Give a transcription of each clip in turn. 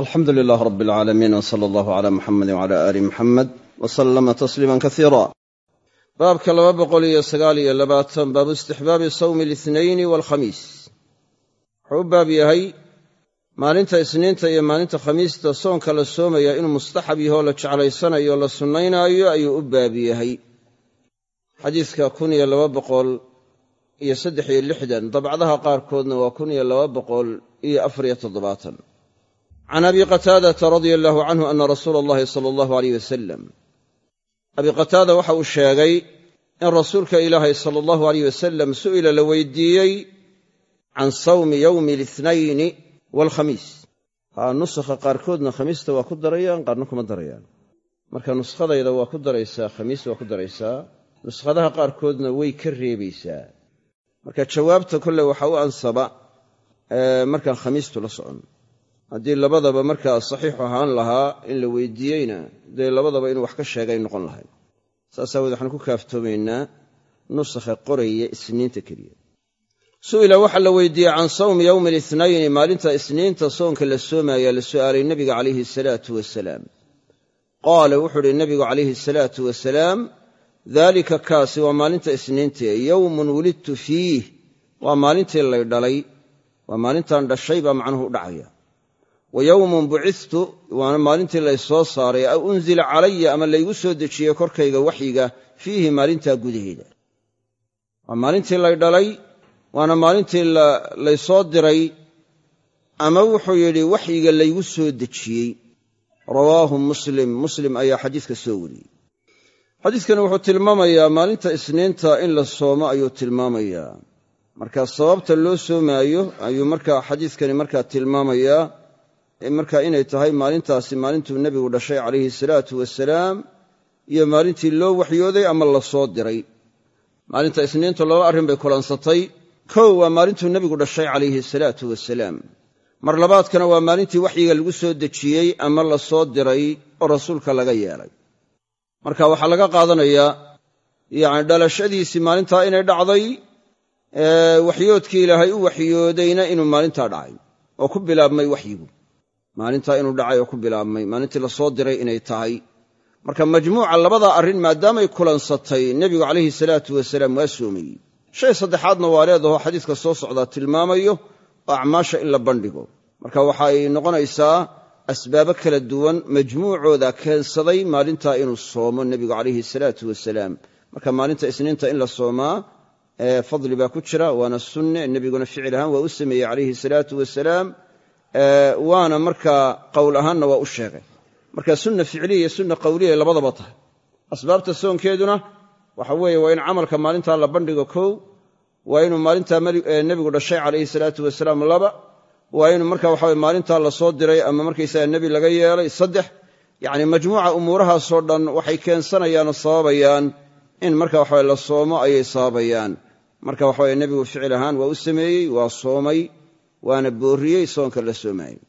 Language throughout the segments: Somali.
alxamdu lilaah rab alcaalamiin w sala allahu cala muxamedi wcala aali muxamed wa sallama tasliiman kasiira baabka laba boqol iyo sagaal iyo labaatan baabu istixbaabi sawmi lithnayni waalkhamiis wuxuu u baab yahay maalinta isniinta iyo maalinta khamiista soonka la soomaya inuu mustaxab yahoo la jeclaysanayo la sunnaynaayo ayuu u baab yahay. Xadiidka kun iyo laba boqol iyo saddex iyo lixdan dabcdaha qaarkoodna waa kun iyo laba boqol iyo afariyo toddobaatan can abi qataadata radia allahu canhu ana rasuula allahi sala allahu aleyh wasalam abi qataada waxa uu sheegay in rasuulka ilaahay sala allahu aleyh wasalam su'ila la weydiiyey can sawmi yowmi lithnayni waalkhamiis nusakha qaarkoodna khamiista waa ku darayaan qaarna kuma darayaan. marka nuskhadayda waa ku daraysaa khamiis waa ku daraysaa nuskhadaha qaarkoodna way ka reebaysaa. marka jawaabta kolle waxa u ansaba markaan khamiistu la socon haddii labadaba markaa saxiixu ahaan lahaa in la weydiiyeyna dee labadaba inuu wax ka sheegay noqon lahay saas aawood waxaan ku kaaftoomaynaa nusakha qoraya isniinta keliya. Su'ila waxaa la weydiiyey can sawmi yowmi lithnayni maalinta isniinta soonka la soomaya la su'aalay nebiga calayhi asalaatu wasalaam qaala wuxuu uhi nebigu calayhi asalaatu wasalaam daalika kaasi waa maalinta isniintae yowmun wulidtu fiih. Waa maalintii lay dhalay waa maalintaan dhashay baa macnuhu u dhacaya wa yowmun waana maalintii lay soo saaray aw unzila calaya ama laygu soo dejiyey korkayga waxyiga fiihi maalintaa gudaheeda waa maalintii lay dhalay waana maalintii laysoo diray ama wuxuu yidhi waxyiga laygu soo dejiyey. Rawaahu muslim muslim ayaa xadiiska soo wariyey. Xadiiskani wuxuu tilmaamayaa maalinta isniinta in la soomo ayuu tilmaamayaa. Marka sababta loo soomaayo ayuu markaa xadiiskani markaa tilmaamayaa marka inay tahay maalintaasi maalintuu nebigu dhashay calayhi salaatu wasalaam iyo maalintii loo waxyooday ama la soo diray. Maalinta isniintu laba arrin bay kulansatay. Kow waa maalintuu nebigu dhashay calayhi salaatu wasalaam mar labaadkana waa maalintii waxyiga lagu soo dejiyey ama la soo diray oo rasuulka laga yeelay. Marka waxaa laga qaadanayaa yacni dhalashadiisii maalintaa inay dhacday waxyoodkii ilaahay u waxyoodayna inuu maalintaa dhacay oo ku bilaabmay waxyigu maalintaa inuu dhacay oo ku bilaabmay. Maalintii la soo diray inay tahay. Marka majmuuca labadaa arrin maadaamay kulansatay nebigu calayhi salaatu wasalaam waa soomayey shay saddexaadna waa leedaho xadiiska soo socdaa tilmaamayo oo acmaasha in la bandhigo. Marka waxa ay noqonaysaa asbaabo kala duwan majmuucooda keensaday maalintaa inuu soomo nebigu calayhi salaatu wasalaam. Marka maalinta isniinta in la soomaa fadli baa ku jira waana sunne nebiguna ficil ahaan waa u sameeyey calayhi salaatu wasalaam waana markaa qowl ahaanna waa u sheegay. Marka sunna ficliya iyo sunna qawliya labadaba tahay. Asbaabta soonkeeduna waxa weeye waa in camalka maalintaa la bandhigo kow waa inuu maalintaa nebigu dhashay calayhi salaatu wasalaam laba waa inuu marka waxaweye maalintaa la soo diray ama markaysaga nebi laga yeelay saddex. Yacni majmuuca umuurahaasoo dhan waxay keensanayaan oo sababayaan in marka waxawe la soomo ayay sababayaan marka waxaweye nebigu ficil ahaan waa u sameeyey waa soomay waana boorriyey soonka la soomaayey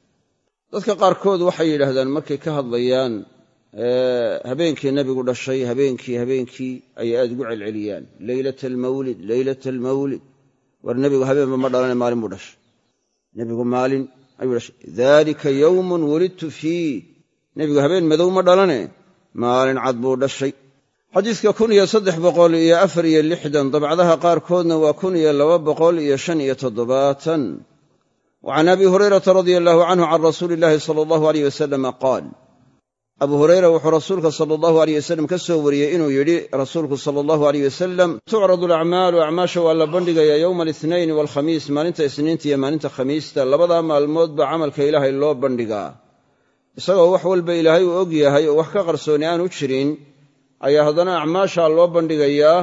dadka qaarkood waxay yidhaahdaan markay ka hadlayaan habeenkii nebigu dhashay habeenkii habeenkii ayay aad ugu celceliyaan. Leylata almawlid leylata almawlid war nebigu habeenba ma dhalane maalin buu dhashay. Nebigu maalin ayuu dhashay. Daalika yowmun wulidtu fiih nebigu habeen madow ma dhalane maalin cad buu dhashay. Xadiidka kun iyo saddex boqol iyo afar iyo lixdan dabcdaha qaarkoodna waa kun iyo laba boqol iyo shan iyo toddobaatan wa can abi hurayrata radia allahu canhu can rasuuli illaahi sala allahu aleyh wasalama qaal abu hurayra wuxuu rasuulka sala allahu aleyh wasalam ka soo wariyey inuu yidhi rasuulku sala allahu aleyh wasalam tucradu alacmaalu acmaasha waa la bandhigayaa yowma alithnayni waalkhamiis maalinta isniinta iyo maalinta khamiista labadaa maalmood baa camalka ilaahay loo bandhigaa isagoo wax walba ilaahay uu og yahay oo wax ka qarsooni aanu jirin ayaa haddana acmaashaa loo bandhigayaa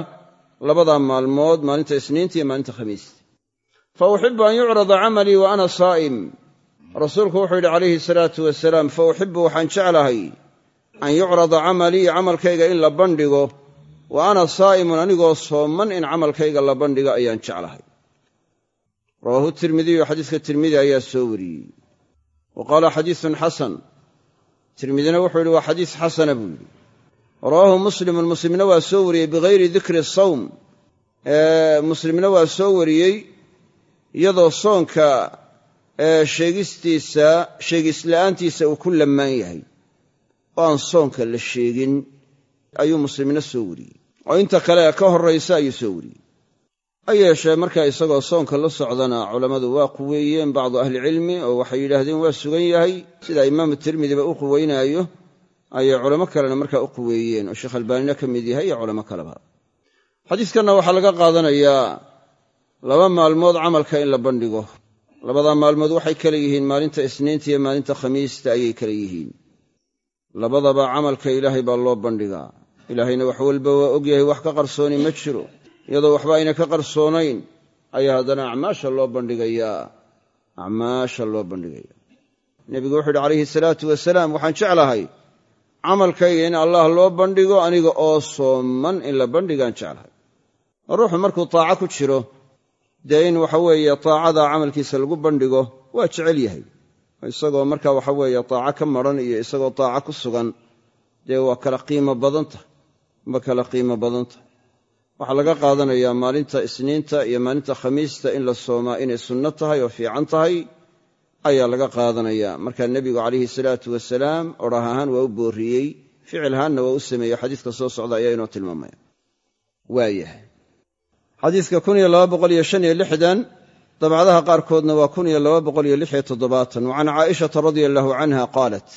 labadaa maalmood maalinta isniinta iyo maalinta khamiista fa uxibu an yucrada camalii wa ana saa'im. Rasuulku wuxuu yidhi calayhi salaatu wasalaam fa uxibu waxaan jeclahay an yucrada camalii camalkayga in la bandhigo. Wa ana saa'imun anigoo sooman in camalkayga la bandhigo ayaan jeclahay. Rawaahu tirmidiyu xadiiska tirmidi ayaa soo wariyey. Wa qaala xadiisun xasan. Tirmidina wuxuu yidhi waa xadiis xasana buu yidhi. Rawaahu muslimun muslimna waa soo wariyey bihayri dikri sawm. Muslimna waa soo wariyey iyadoo soonka ee sheegistiisa sheegisla'aantiisa uu ku lammaan yahay. Oo aan soonka la sheegin ayuu muslimna soo wariyey. Oo inta kale ka horraysa ayuu soo wariyey. Ha yeeshee markaa isagoo soonka la socdana culammadu waa quweeyeen bacdu ahlicilmi oo waxay yidhaahdeen waa sugan yahay. Sida imaamu tirmidiba u quweynaayo ayay culamo kalena markaa u quweeyeen oo sheekh albaanina ka mid yahay iyo culamo kaleba. Xadiiskanna waxaa laga qaadanayaa laba maalmood camalka in la bandhigo. Labadaa maalmood waxay kale yihiin maalinta isniinta iyo maalinta khamiista ayay kale yihiin. Labadaba camalka ilaahay baa loo bandhigaa ilaahayna wax walba waa ogyahay wax ka qarsooni ma jiro. Iyadoo waxba ayna ka qarsoonayn ayaa haddana acmaasha loo bandhigayaa acmaasha loo bandhigaya. Nebigu wuxu uhi calayhi salaatu wasalaam waxaan jeclahay camalkayga in allah loo bandhigo aniga oo sooman in la bandhigaan jeclahay. Ruuxu markuu taaco ku jiro dee in waxa weeye taacada camalkiisa lagu bandhigo waa jecel yahay. Isagoo marka waxa weeye taaco ka maran iyo isagoo taaco ku sugan dee waa kala qiimo badanta ma kala qiimo badanta waxaa laga qaadanayaa maalinta isniinta iyo maalinta khamiista in la soomaa inay sunno tahay oo fiican tahay ayaa laga qaadanayaa markaa nebigu calayhi salaatu wasalaam odhah ahaan waa u booriyey ficil ahaanna waa u sameeyey xadiiska soo socda ayaa inoo tilmaamaya. Waayahay xadiiska dabcadaha qaarkoodna waa wa can caaishata radia allahu canha qaalat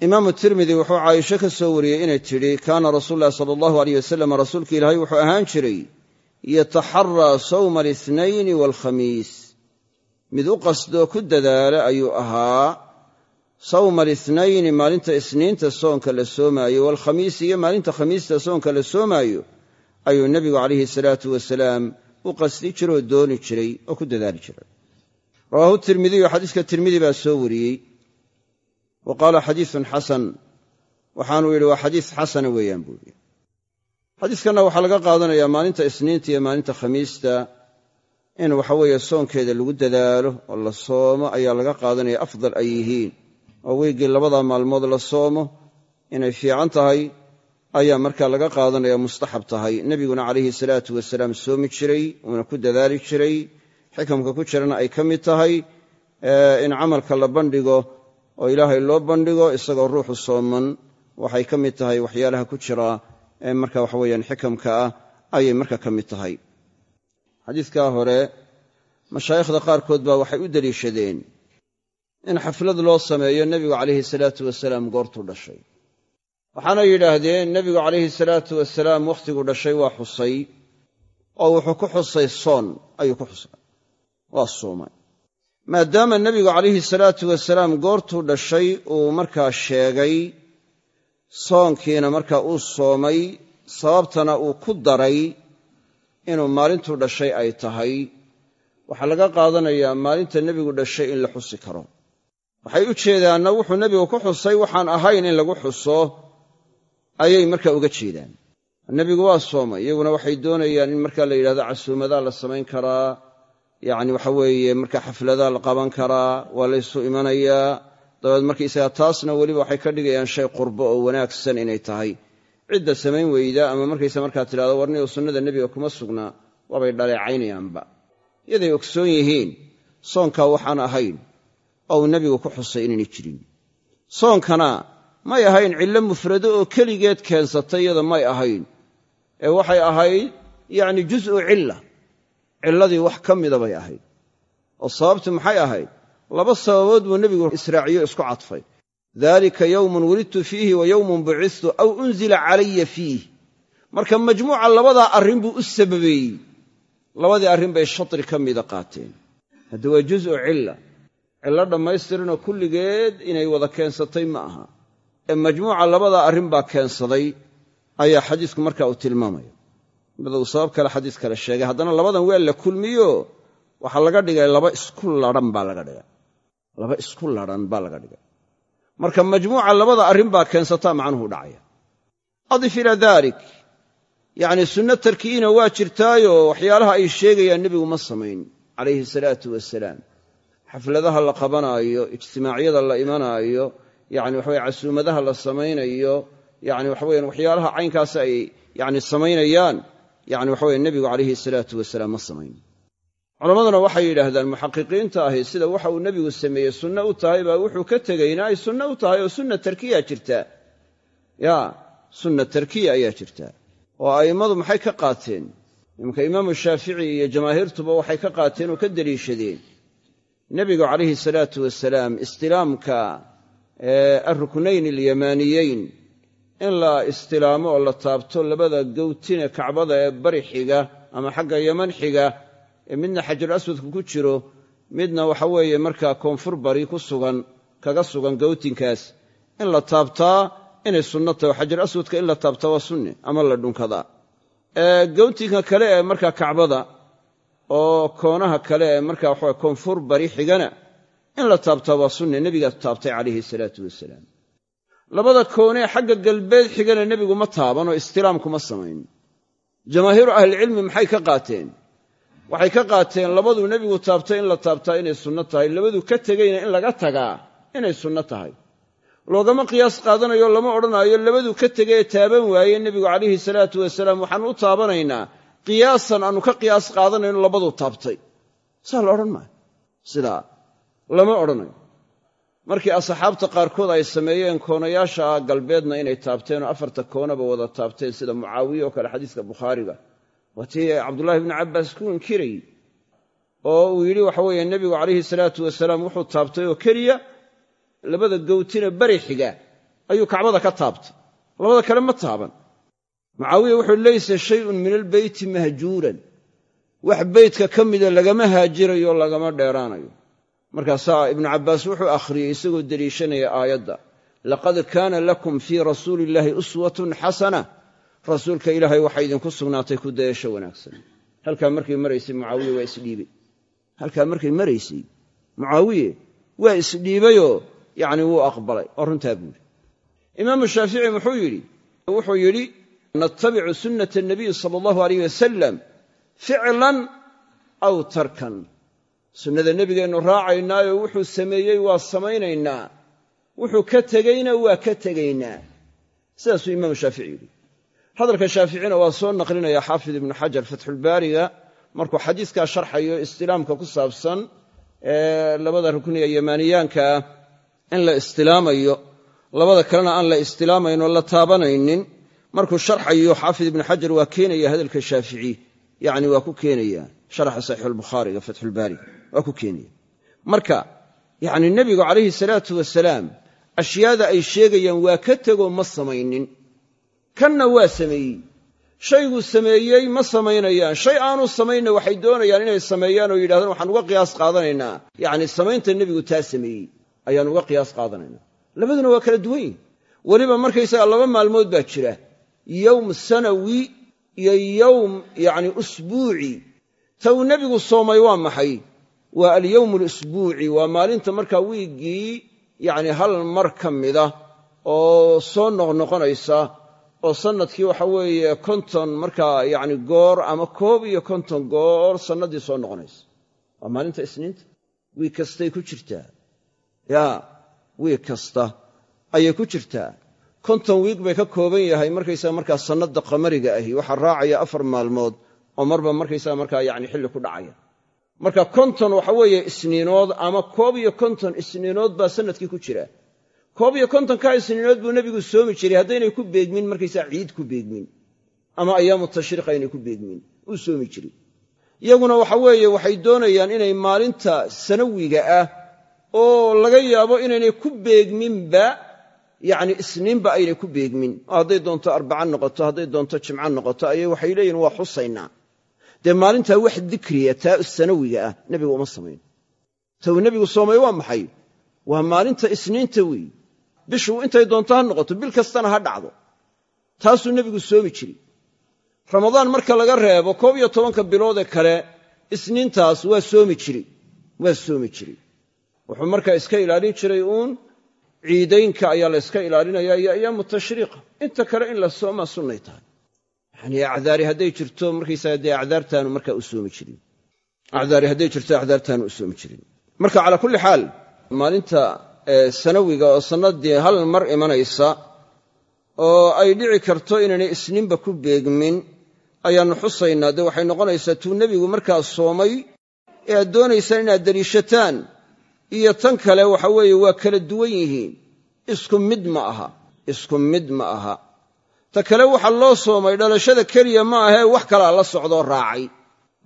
imaamu tirmidi wuxuu caaisho ka soo wariyey inay tidhi kaana rasuulu ulahi sala allahu aleyh wasalam rasuulka ilaahay wuxuu ahaan jiray yataxaraa sawma alithnayni waalkhamiis mid u qasdoo ku dadaala ayuu ahaa sawma alithnayni maalinta isniinta soonka la soomaayo waalkhamiisi iyo maalinta khamiista soonka la soomaayo ayuu nebigu calayhi salaatu wasalaam u qasdi jiroo dooni jiray oo ku dadaali jiray rawaahu tirmidiyu xadiiska tirmidi baa soo wariyey. Wa qaala xadiisun xasan. Waxaanuu yidhi waa xadiis xasana weeyaan buu yidhi. Xadiiskanna waxaa laga qaadanayaa maalinta isniinta iyo maalinta khamiista in waxaweeye soonkeeda lagu dadaalo oo la soomo ayaa laga qaadanaya afdal ay yihiin. Oo weygii labadaa maalmood la soomo inay fiican tahay ayaa markaa laga qaadanaya mustaxab tahay. Nebiguna calayhi salaatu wasalaam soomi jiray uuna ku dadaali jiray. Xikamka ku jirana ay ka mid tahay in camalka la bandhigo oo ilaahay loo bandhigo isagoo ruuxu sooman. Waxay ka mid tahay waxyaalaha ku jira ee marka waxaweyaan xikamka ah ayay marka ka mid tahay. Xadiidkaa hore mashaayikhda qaarkood baa waxay u deliishadeen in xaflad loo sameeyo nebigu calayhi salaatu wasalaam goortuu dhashay waxaana yidhaahdeen nebigu calayhi salaatu wasalaam wakhtiguu dhashay waa xusay oo wuxuu ku xusay soon ayuu ku xusay. Waa soomay maadaama nebigu calayhi salaatu wasalaam goortuu dhashay uu markaa sheegay soonkiina markaa uu soomay sababtana uu ku daray inuu maalintuu dhashay ay tahay. Waxaa laga qaadanayaa maalinta nebigu dhashay in la xusi karo. Waxay u jeedaanna wuxuu nebigu ku xusay waxaan ahayn in lagu xuso ayay markaa uga jeedaan nebigu waa soomay iyaguna waxay doonayaan in markaa la yidhahdo casuumadaa la samayn karaa yacni waxa weeye markaa xafladaa la qaban karaa waa laysu imanayaa dabeed markaysaga taasna weliba waxay ka dhigayaan shay qurbo oo wanaagsan inay tahay. Cidda samayn weyda ama markaysa markaa tidhahdo warniyow sunnada nebiga kuma sugnaa waabay dhaleecaynayaanba yaday ogsoon yihiin soonkaa waxaan ahayn oo uu nebigu ku xusay inaynay jirin. Soonkana may ahayn cillo mufrado oo keligeed keensatay iyada may ahayn. Ee waxay ahayd yacni jus'u cilla. Cilladii wax ka mida bay ahayd. Oo sababtu maxay ahayd? Laba sababood buu nebigu israaciyo isku cadfay. Dalika yowmun wulidtu fiihi wa yowmun bucistu aw unzila calaya fiih. Marka majmuuca labadaa arrin buu u sababeeyey. Labadii arrin bay shatri ka mida qaateen. Hadda waa jus'u cilla cillo dhammaystiranoo kulligeed inay wada keensatay ma aha ee majmuuca labadaa arrin baa keensaday ayaa xadiisku markaa uu tilmaamaya mid uu sabab kale xadiis kale sheegay haddana labadan waa la kulmiyo waxaa laga dhigay laba isku ladhan baa laga dhigay. Laba isku ladhan baa laga dhigay. Marka majmuuca labada arrin baa keensataa macnuhu dhacaya. Adif ilaa daalik yacnii sunno tarki'iina waa jirtaayo waxyaalaha ay sheegayaan nebigu ma samayn calayhi salaatu wasalaam xafladaha la qabanaayo ijtimaacyada la imanaayo yani waxaweye casuumadaha la samaynayo yani waxaweyan waxyaalaha caynkaas ay yani samaynayaan yani waxaweye nebigu calayhi salaatu wasalaam ma samayn. Culammaduna waxay yidhaahdaan muxaqiqiinta ahi sida waxa uu nebigu sameeyey sunno u tahay baa wuxuu ka tegayna ay sunno u tahay oo sunna tarkiya jirtaa ya sunna tarkiya ayaa jirtaa oo a'immadu maxay ka qaateen? Imanka imaamu shaafici iyo jamaahiirtuba waxay ka qaateen oo ka deliishadeen. Nebigu calayhi salaatu wasalaam istilaamka alruknayn alyamaaniyeyn in la istilaamo oo la taabto labada gowtine kacbada ee bari xiga ama xagga yaman xiga ee midna xajarul aswadku ku jiro midna waxa weeye markaa koonfur bari ku sugan kaga sugan gowtinkaas. In la taabtaa inay sunno tahay. Oo xajar aswadka in la taabtaa waa sunne ama la dhunkadaa. Gowtinka kale ee markaa kacbada oo koonaha kale ee markaa koonfur bari xigana in la taabtaa waa sunne nebigaa taabtay calayhi salaatu wasalaam labada koonee xagga galbeed xigana nebigu ma taaban oo istilaamkuma samayn. Jamaahiiru ahlicilmi maxay ka qaateen? Waxay ka qaateen labaduu nebigu taabtay in la taabtaa inay sunno tahay labaduu ka tegeyna in laga tagaa inay sunno tahay. Loogama qiyaas qaadanayo lama odhanaayo labaduu ka tegay ee taaban waaye nebigu calayhi salaatu wasalaam waxaanu u taabanaynaa qiyaasan aanu ka qiyaas qaadanayno labaduu taabtay. Saa la odhan maayo. Sidaa lama odhanayo. Markii asxaabta qaarkood ay sameeyeen koonayaasha galbeedna inay taabteen oo afarta koonaba wada taabteen sida mucaawiye oo kale xadiiska bukhaariga. Waa tii cabdullaahi bnu cabbaas ku inkirayey oo uu yidhi waxa weeye nebigu calayhi salaatu wasalaam wuxuu taabtay oo keliya labada gowtina bari xiga ayuu kacbada ka taabtay. Labada kale ma taaban. Mucaawiya wuxuu laysa shayun min albeyti mahjuuran. Wax beytka ka mida lagama haajirayo lagama dheeraanayo markaasaa ibnu cabbaas wuxuu akhriyey isagoo deliishanaya aayadda laqad kaana lakum fii rasuuli illaahi uswatun xasana. Rasuulka ilaahay waxaa idinku sugnaatay ku dayasho wanaagsan. Halkaa markay maraysay mucaawiye waa isdhiibey halkaa markay maraysay mucaawiye waa isdhiibayoo yacni wuu aqbalay oo runtaa buuri imaamu shaafici muxuu yidhi wuxuu yidhi natabicu sunnata anabiyi sala allahu alayh wasalam ficlan aw tarkan sunnada nebigeennu raacaynaayo wuxuu sameeyey waa samaynaynaa. Wuxuu ka tegeyna waa ka tegaynaa. Sidaasuu imaamu shaafici yidhi. Hadalka shaaficina waa soo naqlinaya xaafid ibnu xajar fatxulbaariga markuu xadiiskaa sharxayo istilaamka ku saabsan ee labada rukniga yamaaniyaanka ah in la istilaamayo labada kalena aan la istilaamaynoo la taabanaynin markuu sharxayo xaafid ibnu xajar waa keenaya hadalka shaafici. Yacni waa ku keenaya sharxa saxiixulbukhaariga fatxulbaariga waa ku keenaya marka yacni nebigu calayhi salaatu wasalaam ashyaada ay sheegayaan waa ka tegoo ma samaynin. Kanna waa sameeyey. Shayguu sameeyey ma samaynayaan. Shay aanu samaynna waxay doonayaan inay sameeyaan oo yidhahdaan waxaan uga qiyaas qaadanaynaa. Yacni samaynta nebigu taa sameeyey ayaan uga qiyaas qaadanaynaa. Labaduna waa kala duwan yihiin weliba markaysaga laba maalmood baa jira. Yowm sanawi iyo yowm yacni usbuuci. Ta uu nebigu soomay waa maxay waa alyowm alusbuuci waa maalinta markaa wiiggii yacni hal mar ka mida oo soo noqnoqonaysa oo sannadkii waxa weeye konton markaa yacni goor ama koob iyo konton goor sannaddii soo noqonaysa. Waa maalinta isniinta. Wiig kastay ku jirtaa. Yaa wiig kasta ayay ku jirtaa. Konton wiig bay ka kooban yahay markaysaga markaa sannadda qamariga ahi. Waxaa raacaya afar maalmood oo marba markaysaga markaa yacni xilli ku dhacaya marka konton waxa weeye isniinood ama koob iyo konton isniinood baa sannadkii ku jira. Koob iyo kontonkaa isniinood buu nebigu soomi jiray haddaynay ku beegmin markaysaa ciid ku beegmin. Ama ayaamu tashriiq aynay ku beegmin uu soomi jiray. Iyaguna waxa weeye waxay doonayaan inay maalinta sanawiga ah oo laga yaabo inaynay ku beegminba yacni isniinba aynay ku beegmin. Oo hadday doonto arbaca noqoto hadday doonto jimco noqoto ayay waxay leeyihiin waa xusaynaa dee maalintaa wax dikriya taa sanawiga ah nebigu uma samayn ta nebigu soomay waa maxay? Waa maalinta isniinta weeye bishu intay doonto ha noqoto bil kastana ha dhacdo. Taasuu nebigu soomi jiray ramadaan marka laga reebo koob iyo tobanka biloodee kale isniintaas waa soomi jiray waa soomi jiray wuxuu markaa iska ilaalin jiray uun ciidaynka ayaa la yska ilaalinaya iyo ayaamu tashriiqa inta kale in la soomaa sunnay tahay yacnii acdaari hadday jirto markaysaga dee acdaartaanu markaa u soomi jirin. Acdaari hadday jirto acdaartaanu u jirin. Marka calaa kulli xaal maalinta sanawiga oo sannaddii hal mar imanaysa oo ay dhici karto inaynay isniinba ku beegmin ayaannu xusaynaa. Dee waxay noqonaysaa tuu nebigu markaa soomay ee aad doonaysaan inaad deliishataan iyo tan kale waxa weeye waa kala duwan yihiin. Isku mid ma aha isku mid ma aha ta kale waxa loo soomay dhalashada keliya ma ahee wax kalaa la socdoo raacay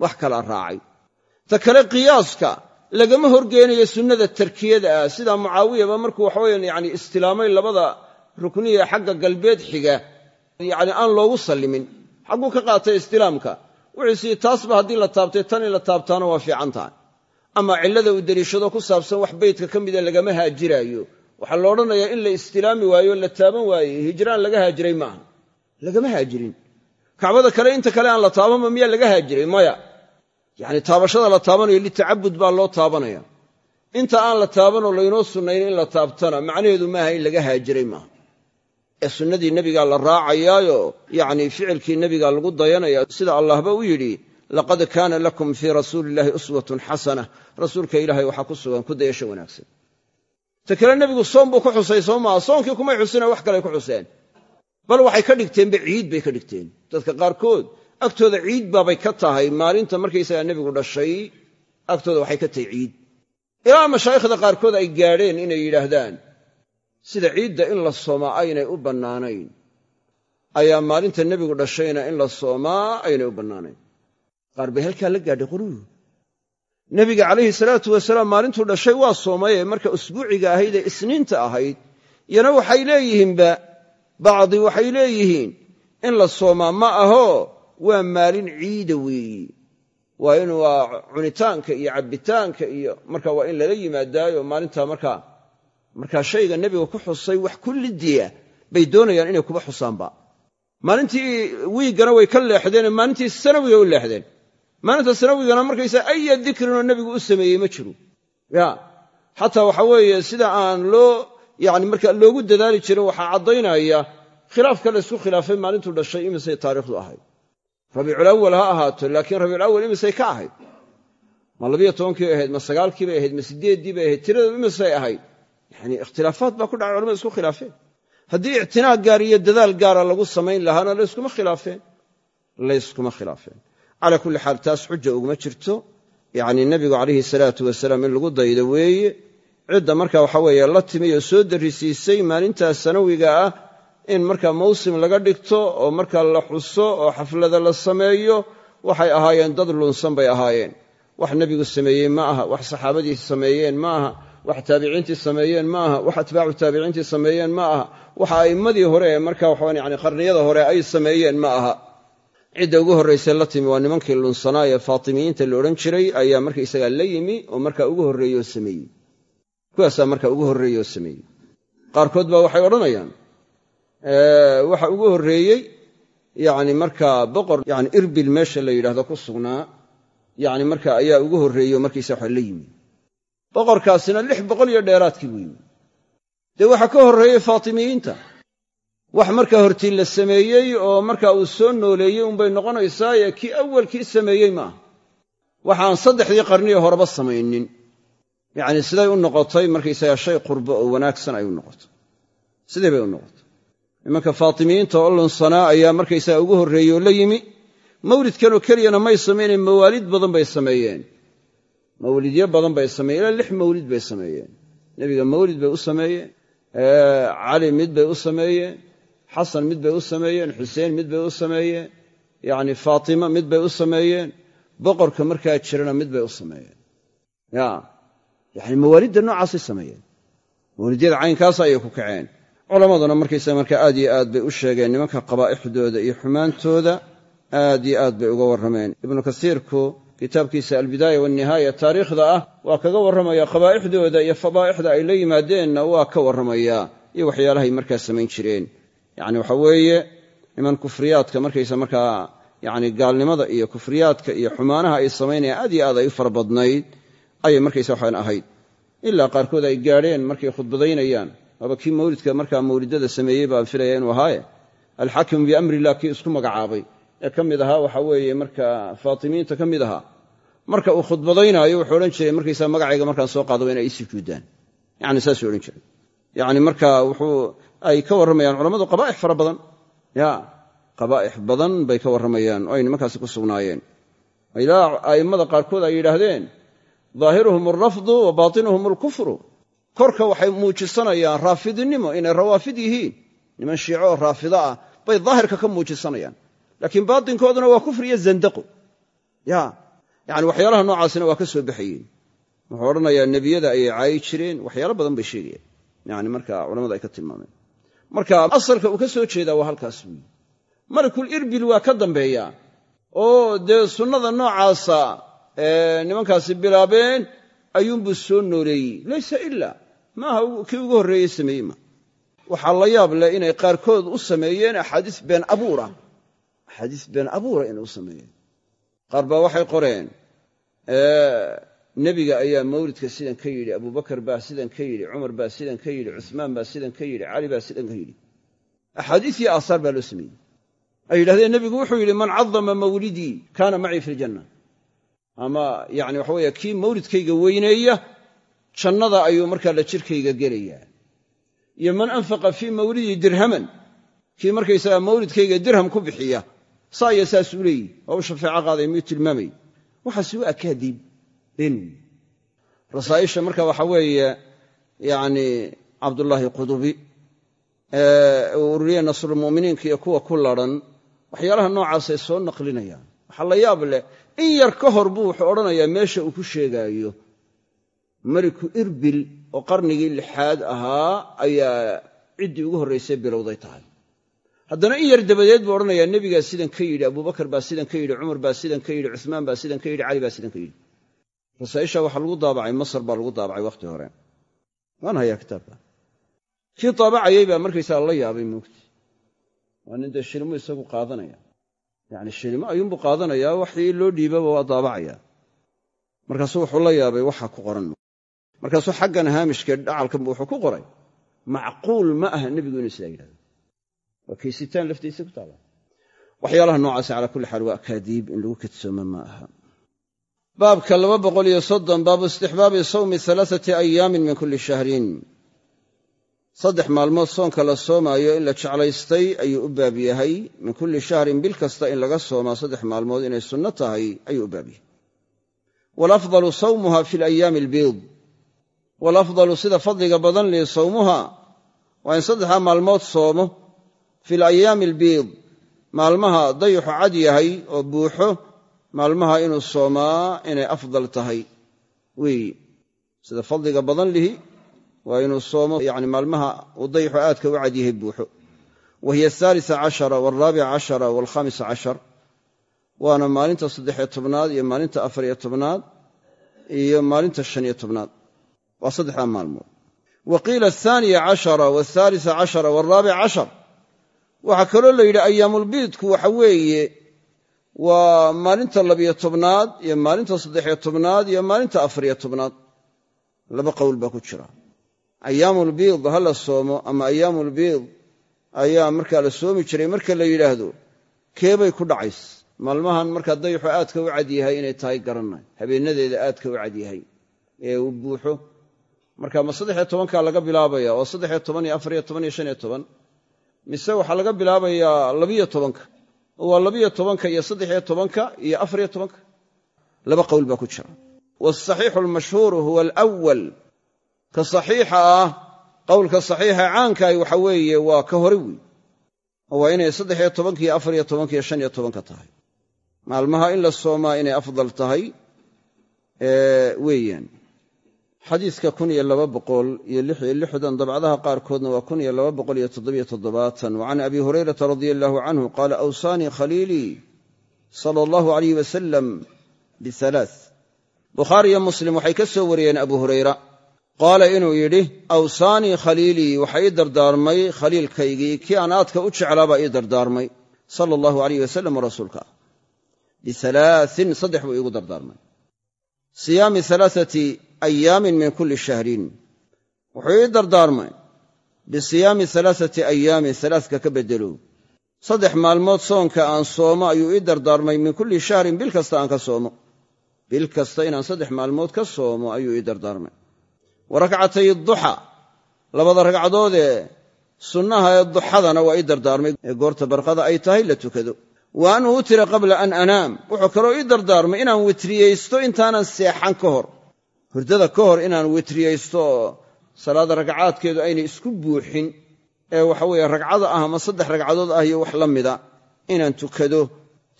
wax kalaa raacay. Ta kale qiyaaska lagama horgeynayo sunnada tarkiyada ah sidaa mucaawiyaba markuu waxaweyan yani istilaamay labada rukniya xagga galbeed xiga yani aan loogu sallimin xagguu ka qaatay istilaamka wuxuusii taasba haddii la taabtay tan in la taabtaana waa fiican tahay. Ama cillada uu deliishado ku saabsan wax beydka ka mida lagama haajiraayo. Waxaa la odhanayaa in la istilaami waayo la taaban waayey hijraan laga haajiray maaha lagama haajirin. Kacbada kale inta kale aan la taabanba miyaa laga haajiray maya. Yacni taabashada la taabanayo litacabud baa loo taabanaya. Inta aan la taabanoo laynoo sunnayn in la taabtana macnaheedu maaha in laga haajiray maaha ee sunnadii nebigaa la raacayaayo yacni ficilkii nebigaa lagu dayanaya sida allahba u yidhi laqad kaana lakum fii rasuuli illahi uswatun xasana. Rasuulka ilaahay waxaa ku sugan ku dayasho wanaagsan. Ta kale nebigu soom buu ku xusay soo maaha soonkii kumay xusina wax kaley ku xuseen bal waxay ka dhigteenba ciid bay ka dhigteen. Dadka qaarkood agtooda ciid baabay ka tahay. Maalinta markaysagaa nebigu dhashay agtooda waxay ka tahay ciid. Ilaa mashaayikhda qaarkood ay gaadheen inay yidhaahdaan sida ciidda in la soomaa aynay u bannaanayn. Ayaa maalinta nebigu dhashayna in la soomaa aynay u bannaanayn. Qaar bay halkaa la gaadhay quluyu nebiga calayhi salaatu wasalaam maalintuu dhashay waa soomaye marka usbuuciga ahayd ee isniinta ahayd yana waxay leeyihiinba bacdi waxay leeyihiin in la soomaa ma ahoo waa maalin ciida weeyi. Waa in waa cunitaanka iyo cabbitaanka iyo marka waa in lala yimaadaayo maalintaa markaa markaa shayga nebiga ku xusay wax kullidiya bay doonayaan inay kuba xusaanba. Maalintii wiiggana way ka leexdeenee maalintii sanawiga u leexdeen. Maalinta sanawigana markaysaa aya dikrinoo nebigu u sameeyey ma jiro ya xataa waxa weeye sida aan loo yani marka loogu dadaali jirin waxaa caddaynaya khilaafka la ysku khilaafay maalintuu dhashay imisay taariikhdu ahayd. Rabiiculawal ha ahaato laakiin rabiiculawal imisay ka ahayd. Ma labiyo tobankii ahayd ma sagaalkii bay ahayd ma sideeddii bay ahayd tiradu imisay ahayd. Yani ikhtilaafaad baa ku dhacay culamada isku khilaafeen. Haddii ictinaa gaar iyo dadaal gaara lagu samayn lahaana layskuma khilaafeen. Layskuma khilaafeen. Calaa kulli xaal taas xuja uguma jirto. Yacni nebigu calayhi salaatu wasalaam in lagu daydo weeye cidda marka waxa weeye la timi oo soo darrisiisay maalintaas sanawiga ah in marka mawsim laga dhigto oo marka la xuso oo xaflada la sameeyo waxay ahaayeen dad lunsan bay ahaayeen. Wax nebigu sameeyey ma aha wax saxaabadiisi sameeyeen ma aha wax taabiciintii sameeyeen ma aha wax atbaacu taabiciintii sameeyeen ma aha waxa a'immadii hore ee marka waxaan yani qarniyada hore ay sameeyeen ma aha. Cidda ugu horraysay la timi waa nimankii lunsanaa ee faatimiyiinta la odhan jiray ayaa markaysagaa la yimi oo markaa ugu horreeye oo sameeyey kuwaasaa markaa ugu horreeye oo sameeyey. Qaarkood baa waxay odhanayaan waxa ugu horreeyey yani markaa boqor yani irbil meesha la yidhahdo ku sugnaa yani marka ayaa ugu horreeye oo markaysa waxa la yimi boqorkaasina lix boqol iyo dheeraadkii buu yimi dee waxaa ka horreeyey faatimiyiinta? Wax markaa hortii la sameeyey oo markaa uu soo nooleeyey unbay noqonaysaa ee kii awalkii sameeyey maaha. Waxaan saddexdii qarniyo horeba samaynin yacni siday u noqotay markaysagaa shay qurbo oo wanaagsan ay u noqotay. Sidee bay u noqotay? Nimanka faatimiyiinta oo lunsanaa ayaa markaysaga ugu horreeyey oo la yimi mawlidkanoo keliyana may samaynayn mawaalid badan bay sameeyeen. Mawlidyo badan bay sameeyeen ilaa lix mawlid bay sameeyeen. Nebiga mawlid bay u sameeyeen cali mid bay u sameeyeen xasan mid bay u sameeyeen xuseen mid bay u sameeyeen yacni faatima mid bay u sameeyeen boqorka markaa jirana mid bay u sameeyeen ya yacni mawaalidda noocaasay sameeyeen. Mawlidyada caynkaasa ayay ku kaceen. Culammaduna markaysa markaa aad iyo aad bay u sheegeen nimanka qabaa'ixdooda iyo xumaantooda aad iyo aad bay uga warrameen. Ibnu kasiirku kitaabkiisa albidaaya walnihaaya taariikhda ah waa kaga warramaya qabaa'ixdooda iyo fadaa'ixda ay la yimaadeenna waa ka warramayaa iyo waxyaalahay markaa samayn jireen. Yacni waxa weeye niman kufriyaadka markaysa markaa yacni gaalnimada iyo kufriyaadka iyo xumaanaha ay samaynayaan aad iyo aad ay u fara badnayd ayay markaysa waxaan ahayd. Ilaa qaarkood ay gaadheen markay khudbadaynayaan. Waaba kii mawlidka markaa mawlidada sameeyey baan filaya inuu ahaaye. Alxakimu biamri illah kii isku magacaabay. Ee ka mid ahaa waxa weeye markaa faatimiinta ka mid ahaa. Marka uu khudbadaynaayo wuxuu odhan jiray markaysaa magacayga markaan soo qaadaba inay sujuuddaan yani saasuu odhan jiray. Yani marka wuxuu ay ka warramayaan culammadu qabaa'ix fara badan. Ya qabaa'ix badan bay ka warramayaan oo ay nimankaasi ku sugnaayeen. Ilaa a'immada qaarkood ay yidhaahdeen daahiruhum alrafdu wa baatinuhum alkufru. Korka waxay muujisanayaan raafidinimo inay rawaafid yihiin. Niman shiico oo raafido ah bay daahirka ka muujisanayaan. Laakiin baatinkooduna waa kufri iyo zandaqo. Ya yani waxyaalaha noocaasina waa ka soo baxayeen. Wuxuu odhanayaa nebiyada ayay caayi jireen waxyaalo badan bay sheegayaan yani marka culamada ay ka tilmaameen. Marka asalka uu ka soo jeedaa waa halkaas weyi malikul irbil waa ka dambeeyaa. Oo dee sunnada noocaasa nimankaasi bilaabeen ayuunbuu soo nooleeyey laysa ila maaha kii ugu horreeyey sameeyey ma. Waxaa la yaab leh inay qaarkood u sameeyeen axaadiis been abuura. Axaadiis been abuura inay u sameeyeen. Qaar baa waxay qoreen nebiga ayaa mawlidka sidan ka yidhi abubakar baa sidan ka yidhi cumar baa sidan ka yidhi cusmaan baa sidan ka yidhi cali baa sidan ka yidhi. Axaadiis iyo aasaar baa loo sameeyey. Ay yidhahdeen nebigu wuxuu yidhi man cadama mawlidii kaana macii fi ljanna ama yani waxa weeye kii mawlidkayga weyneeya jannada ayuu markaa la jirkayga gelayaa. Iyo man anfaqa fii mawlidii dirhaman kii markaysagaa mawlidkayga dirham ku bixiya saa iyo saasuu leeyihi waa u shafeeco qaaday miyuu tilmaamay? Waxaasi waa akaadiib been rasaa'isha marka waxa weeye yani cabdullaahi qudubi uu ururiye nasrulmu'miniinka iyo kuwa ku ladhan waxyaalaha noocaasay soo naqlinayaan waxaa la yaab leh. In yar ka hor buu wuxuu odhanayaa meesha uu ku sheegaayo. Meliku irbil oo qarnigii lixaad ahaa ayaa ciddii ugu horraysay bilowday tahay. Haddana in yar dabadeed buu odhanayaa nebigaa sidan ka yidhi abubakar baa sidan ka yidhi cumar baa sidan ka yidhi cuhmaan baa sidan ka yidhi cali baa sidan ka yidhi. Rasaa'isha waxaa lagu daabacay masar baa lagu daabacay wakhti hore. Waan hayaa kitaabka. Kii daabacayay baa markaysaa la yaabay moogti waa nin dee shilmo isagu qaadanaya yacni shilmo ayuunbuu qaadanayaa waxii loo dhiibaba waa daabacaya. Markaasuu wuxuu la yaabay waxaa ku qoran markaasuu xaggan haamishkee dhacalkanbu wuxuu ku qoray. Macquul ma aha nebigu inuu sidaa yidhahdo waa kaysitaan laftiisa ku taala. Waxyaalaha noocaasi calaa kulli xaal waa akaadiib in lagu kadsooma ma aha. Baabka baabu istixbaabi sawmi alaaati ayaamin min kulli shahrin saddex maalmood soonka la soomaayo in la jeclaystay ayuu u baab yahay. min kulli shahrin bil kasta in laga soomaa saddex maalmood inay sunno tahay ayuu u baab yahay. walafdalu sawmuha fi alayaami albiid. walafdalu sida fadliga badan lihi sawmuha waa in saddexdaa maalmood soomo. fi alayaami albiid maalmaha dayuxu cad yahay oo buuxo maalmaha inuu soomaa inay afdal tahay. Weeyi sida fadliga badan lihi waa inuu soomo yani maalmaha dayixu aadka u cad yahay buuxo. Wa hiya ahaalisa cashara walraabica cashara waalkhamisa cashar. Waana maalinta saddexiyo tobnaad iyo maalinta afariyo tobnaad iyo maalinta shaniyo tobnaad. Waa saddexdaa maalmood. Wa qiila ahaaniya cashara waalhaalisa cashara waalraabic cashar. Waxaa kaloo la yidhi ayaamulbiidku waxa weeye waa maalinta labiyo tobnaad iyo maalinta saddexiyo tobnaad iyo maalinta afariyo tobnaad. Laba qowl baa ku jira ayaamulbiid ha la soomo ama ayaamulbiid ayaa markaa la soomi jiray marka la yidhaahdo keebay ku dhacays maalmahan markaa dayixu aadka u cad yahay inay tahay garanay habeenadeeda aadka u cad yahay ee uu buuxo. Marka ma saddexiyo tobankaa laga bilaabaya oo saddexiyo toban iyo afariyo toban iyo shaniyo toban mise waxaa laga bilaabayaa labiyo tobanka? Waa labiyo tobanka iyo saddexiyo tobanka iyo afariyo tobanka? Laba qowl baa ku jira. Waasaxiixu almashhuuru huwa alwal ka saxiixa ah qowlka saxiixa caankaah waxa weeye waa ka hore wey oo waa inay saddexiyo tobanka iyo afariyo tobanka iyo shan iyo tobanka tahay. Maalmaha in la soomaa inay afdal tahay weeyaan. Xadiidka kun iyo laba boqol iyo lix iyo lixdan dabcadaha qaarkoodna waa kun iyo laba boqol iyo toddobiyo toddobaatan. Wa abi hurayrata radia allahu canhu qaala awsaanii khaliilii sala allahu alayh wasalam bihalaa bukhaari iyo muslim waxay ka soo wariyeen abu hurayra qaala inuu yidhi awsaanii khaliilii waxa ii dardaarmay khaliilkaygii. Kii aan aadka u jeclaabaa ii dardaarmay. Sala allahu alayh wasalam rasuulka. Ah bialaain saddex buu iigu dardaarmay. Siyaami alaaati ayaamin min kulli shahrin wuxuu ii dardaarmay. Bisiyaami alaaati ayaamin alaaska ka beddelo saddex maalmood soonka aan soomo ayuu ii dardaarmay min kulli shahrin bil kasta aan ka soomo. Bil kasta inaan saddex maalmood ka soomo ayuu ii dardaarmay wa rakcatay duxa labada ragcadoodee sunnaha ee duxadana waa ii dardaarmay. Ee goorta barqada ay tahay la tukado. Wa an uutira qabla an anaam wuxuu kaloo ii dardaarmay inaan witriyeysto intaanan seexan ka hor. Hurdada ka hor inaan witriyaysto oo salaada ragcaadkeedu aynay isku buuxin. Ee waxa weeye ragcada ah ama saddex ragcadood ah iyo wax la mida inaan tukado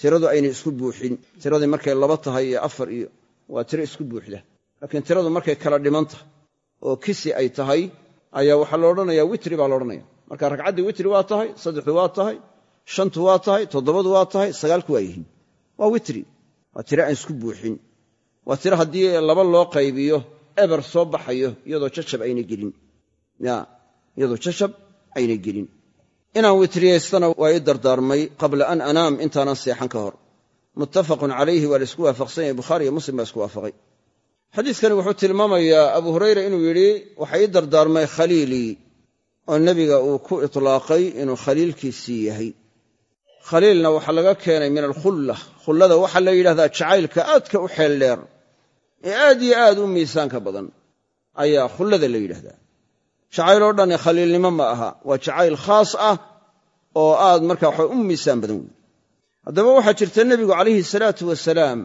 tiradu aynay isku buuxin. Tiradii markay laba tahay iyo afar iyo waa tiro isku buuxda. Laakiin tiradu markay kala dhiman tahay oo kisi ay tahay ayaa waxaa la odhanaya witri baa la odhanaya marka ragcaddii witri waa tahay saddexdu waa tahay shantu waa tahay toddobadu waa tahay sagaalku waa yihiin. Waa witri. Waa tiro aan isku buuxin. Waa tiro haddii laba loo qaybiyo eber soo baxayo iyadoo jajab ayna gelin. Ya iyadoo jajab ayna gelin. Inaan witriyaystana waa ii dardaarmay qabla an anaam intaanan seexan ka hor. Muttafaqun calayhi waa la isku waafaqsan yahay bukhaari iyo muslim baa isku waafaqay xadiidkani wuxuu tilmaamayaa abu hurayra inuu yidhi waxa ii dardaarmay khaliilii oo nebiga uu ku itlaaqay inuu khaliilkiisii yahay. Khaliilna waxaa laga keenay min alkhulla. Khullada waxaa la yidhahdaa jacaylka aadka u xeel dheer. Ee aad iyo aad u miisaanka badan ayaa khullada la yidhahdaa. Jacayl oo dhani khaliilnimo ma aha. Waa jacayl khaas ah oo aad marka waxa u miisaan badan wey haddaba waxaa jirta nebigu calayhi salaatu wasalaam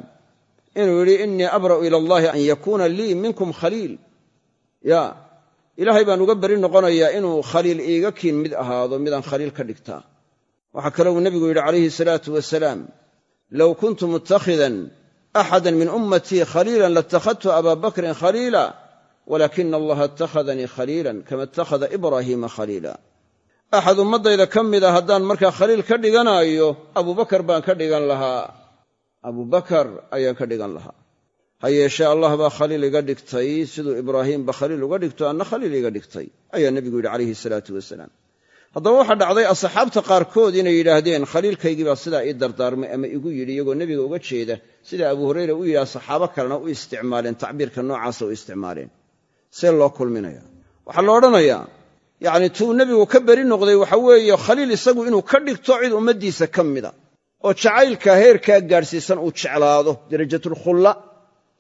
inuu yidhi innii abra'u ila allahi an yakuuna lii minkum khaliil. Ya ilaahay baan uga beri noqonayaa inuu khaliil iiga kiin mid ahaado midaan khaliil ka dhigtaa. Waxaa kale uu nebigu yidhi calayhi salaatu wasalaam low kuntu mutakhidan axada min ummatii khaliilan latakhadtu abaa bakrin khaliila walaakina allaha ittakhadanii khaliilan kama ittakhada ibraahiima khaliila. Axad ummaddayda ka mida haddaan markaa khaliil ka dhiganaayo abubakar baan ka dhigan lahaa abubakar ayaan ka dhigan lahaa. Ha yeeshee allah baa khaliil iga dhigtay siduu ibraahiimba khaliil uga dhigto anna khaliil iga dhigtay ayaa nebigu yidhi calayhi salaatu wasalaam haddaba waxaa dhacday asxaabta qaarkood inay yidhaahdeen khaliilkaygii baa sidaa ii dardaarmay ama igu yidhi iyagoo nebiga uga jeeda sida abu hurayra u yidhaha saxaabo kalena u isticmaaleen tacbiirka noocaasa u isticmaaleen. See loo kulminaya waxaa la odhanayaa yacni tuu nebigu ka beri noqday waxa weeye khaliil isagu inuu ka dhigto cid ummaddiisa ka mida oo jacaylka heerkaa gaadhsiisan uu jeclaado derajatulkhulla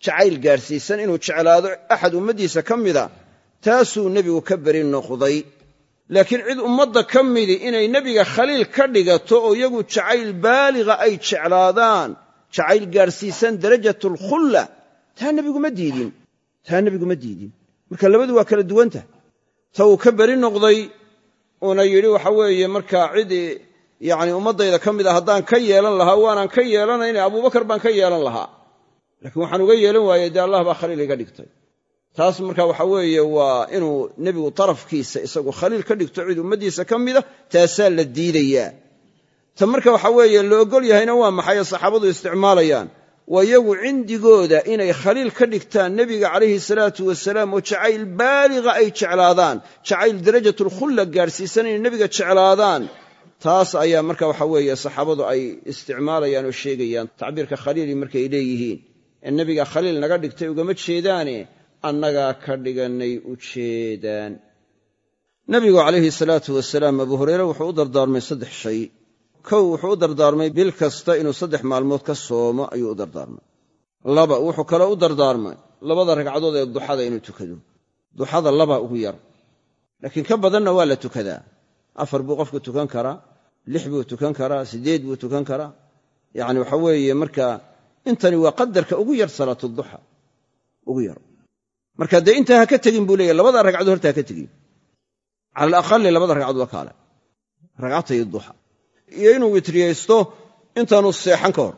jacayl gaadhsiisan inuu jeclaado axad ummaddiisa ka mida taasuu nebigu ka beri noqday. Laakiin cid ummadda ka midi inay nebiga khaliil ka dhigato oo iyagu jacayl baaliga ay jeclaadaan jacayl gaadhsiisan derajatulkhulla taa nebiguma diidin taa nebiguma diidin. Marka labadu waa kala duwanta. Ta uu ka beri noqday uuna yidhi waxa weeye markaa cid yacni ummaddayda ka mid a haddaan ka yeelan lahaa waanaan ka yeelanayna abubakar baan ka yeelan lahaa. Laakiin waxaan uga yeelan waayey dee allah baa khaliil iga dhigtay. Taas marka waxa weeye waa inuu nebigu tarafkiisa isagu khaliil ka dhigto cid ummaddiisa ka mida taasaa la diidayaa. Ta marka waxa weeye la ogol yahayna waa maxay saxaabadu isticmaalayaan? Waa iyagu cindigooda inay khaliil ka dhigtaan nebiga calayhi salaatu wasalaam oo jacayl baaliga ay jeclaadaan. Jacayl derajatulkhulla gaadhsiisan inay nebiga jeclaadaan taas ayaa marka waxa weeye saxaabadu ay isticmaalayaan oo sheegayaan tacbiirka khaliili markay leeyihiin. Ee nebiga khaliil naga dhigtay ugama jeedaane annagaa ka dhigannay u jeedaan. Nebigu calayhi salaatu wasalaam abu hureyre wuxuu u dardaarmay saddex shay. Kow wuxuu u dardaarmay bil kasta inuu saddex maalmood ka soomo ayuu u dardaarmay. Laba wuxuu kale u dardaarmay labada ragcadood ee duxada inuu tukado. Duxada laba ugu yar. Laakiin ka badanna waa la tukadaa afar buu qofku tukan karaa lix buu tukan karaa siddeed buu tukan karaa yacni waxa weeye marka intani waa qadarka ugu yar salaatuduxa ugu yar. Marka dee intaa ha ka tegin buu leeyahy labada ragcadood horta ha ka tegin. Cala alaqali labada ragcadood waa kaale. Ragcatay duxa iyo inuu witriyaysto intaanu seexan ka hor.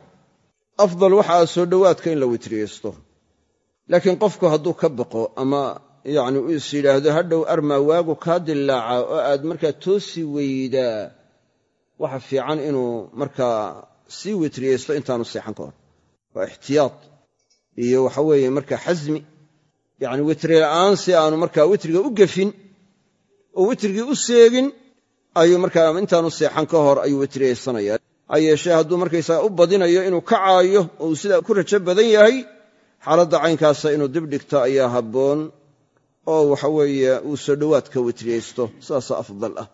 Afdal waxaa soo dhowaadka in la witriyaysto laakiin qofku hadduu ka baqo ama yacni uu is yidhaahdo hadhow armaa waagu kaa dilaaca oo aad markaa toosi weydaa waxa fiican inuu markaa sii witriyaysto intaanu seexan ka hor. Waa ixtiyaad. Iyo waxa weeye markaa xasmi. Yacni witri la'aan si aanu markaa witriga u gefin oo witrigii u seegin ayuu markaa intaanu seexan ka hor ayuu witriyaysanaya ha yeeshee hadduu markaysaga u badinayo inuu kacaayo oo uu sidaa ku rajo badan yahay xaaladda caynkaasa inuu dib dhigto ayaa habboon oo waxa weeye uu soo dhowaadka witriyaysto saasa afdal ah.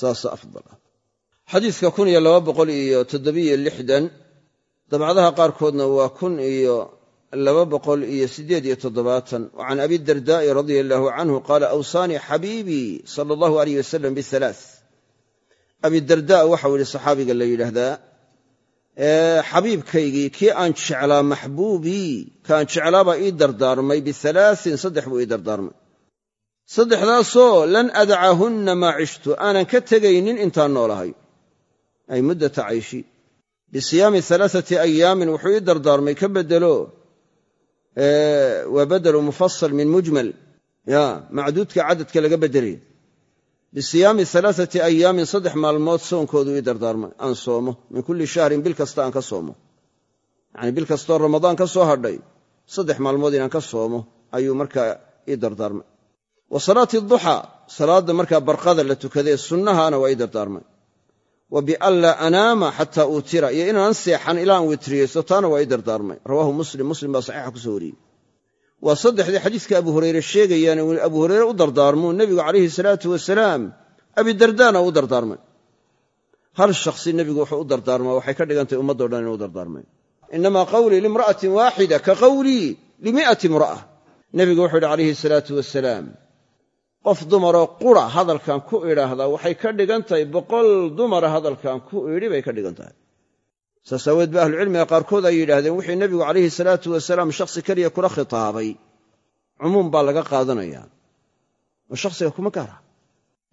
Saasa afdal ah. Xadiidka kun iyo laba boqol iyo toddobiyo lixdan dabcadaha qaarkoodna waa kun iyo laba boqol iyo siddeed iyo toddobaatan. Wa can abi dardaa'i radia allaahu canhu qaala awsaanii xabiibii sala allahu aleyh wasalam bihalaa abidardaa waxau yidhi saxaabiga la yidhaahdaa xabiibkaygii kii aan jeclaa maxbuubii kaan jeclaabaa ii dardaarmay bialaain saddex buu ii dardaarmay. Saddexdaasoo lan adacahunna maa cishtu aanan ka tegaynin intaan noolahay. Ay muddata cayshi bisiyaami alaaati ayaamin wuxuu ii dardaarmay ka bedelo waa bedelu mufasal min mujmal. Ya macduudka cadadka laga beddelay bisiyaami alaaati ayaamin saddex maalmood soonkoodu ii dardaarmay aan soomo min kulli shahrin bil kasta aan ka soomo yacanii bil kastoo ramadaan ka soo hadhay saddex maalmood inaan ka soomo ayuu markaa ii dardaarmay wa salaati duxaa salaadda markaa barqada la tukadee sunnahaana waa ii dardaarmay wa bianlaa anaama xataa uutira iyo inaanan seexan ilaa aan witriyeysto taana waa ii dardaarmay rawaahu muslim muslim baa saxiixa ku soo wariyey waa saddexdii xadiiska abu hureyre sheegayaan abu hureyre u dardaarmuu nebigu calayhi salaatu wasalaam abidardaana u dardaarmay. Hal shakhsi nebigu wuxuu u dardaarmaa waxay ka dhigantay ummaddao dhan inuu dardaarmay. Inamaa qawlii limra'atin waaxida ka qawlii limi'ati imra'a. Nebigu wuxuu yidhi calayhi salaatu wasalaam qof dumaroo qura hadalkan ku idhaahdaa waxay ka dhigan tahay boqol dumara hadalkan ku idhi bay ka dhigan tahay saas aaweed ba ahlucilmiga qaarkood ay yidhaahdeen wixii nebigu calayhi salaatu wasalaam shakhsi keliya kula khitaabay cumuum baa laga qaadanaya. Oo shakhsiga kuma gaara.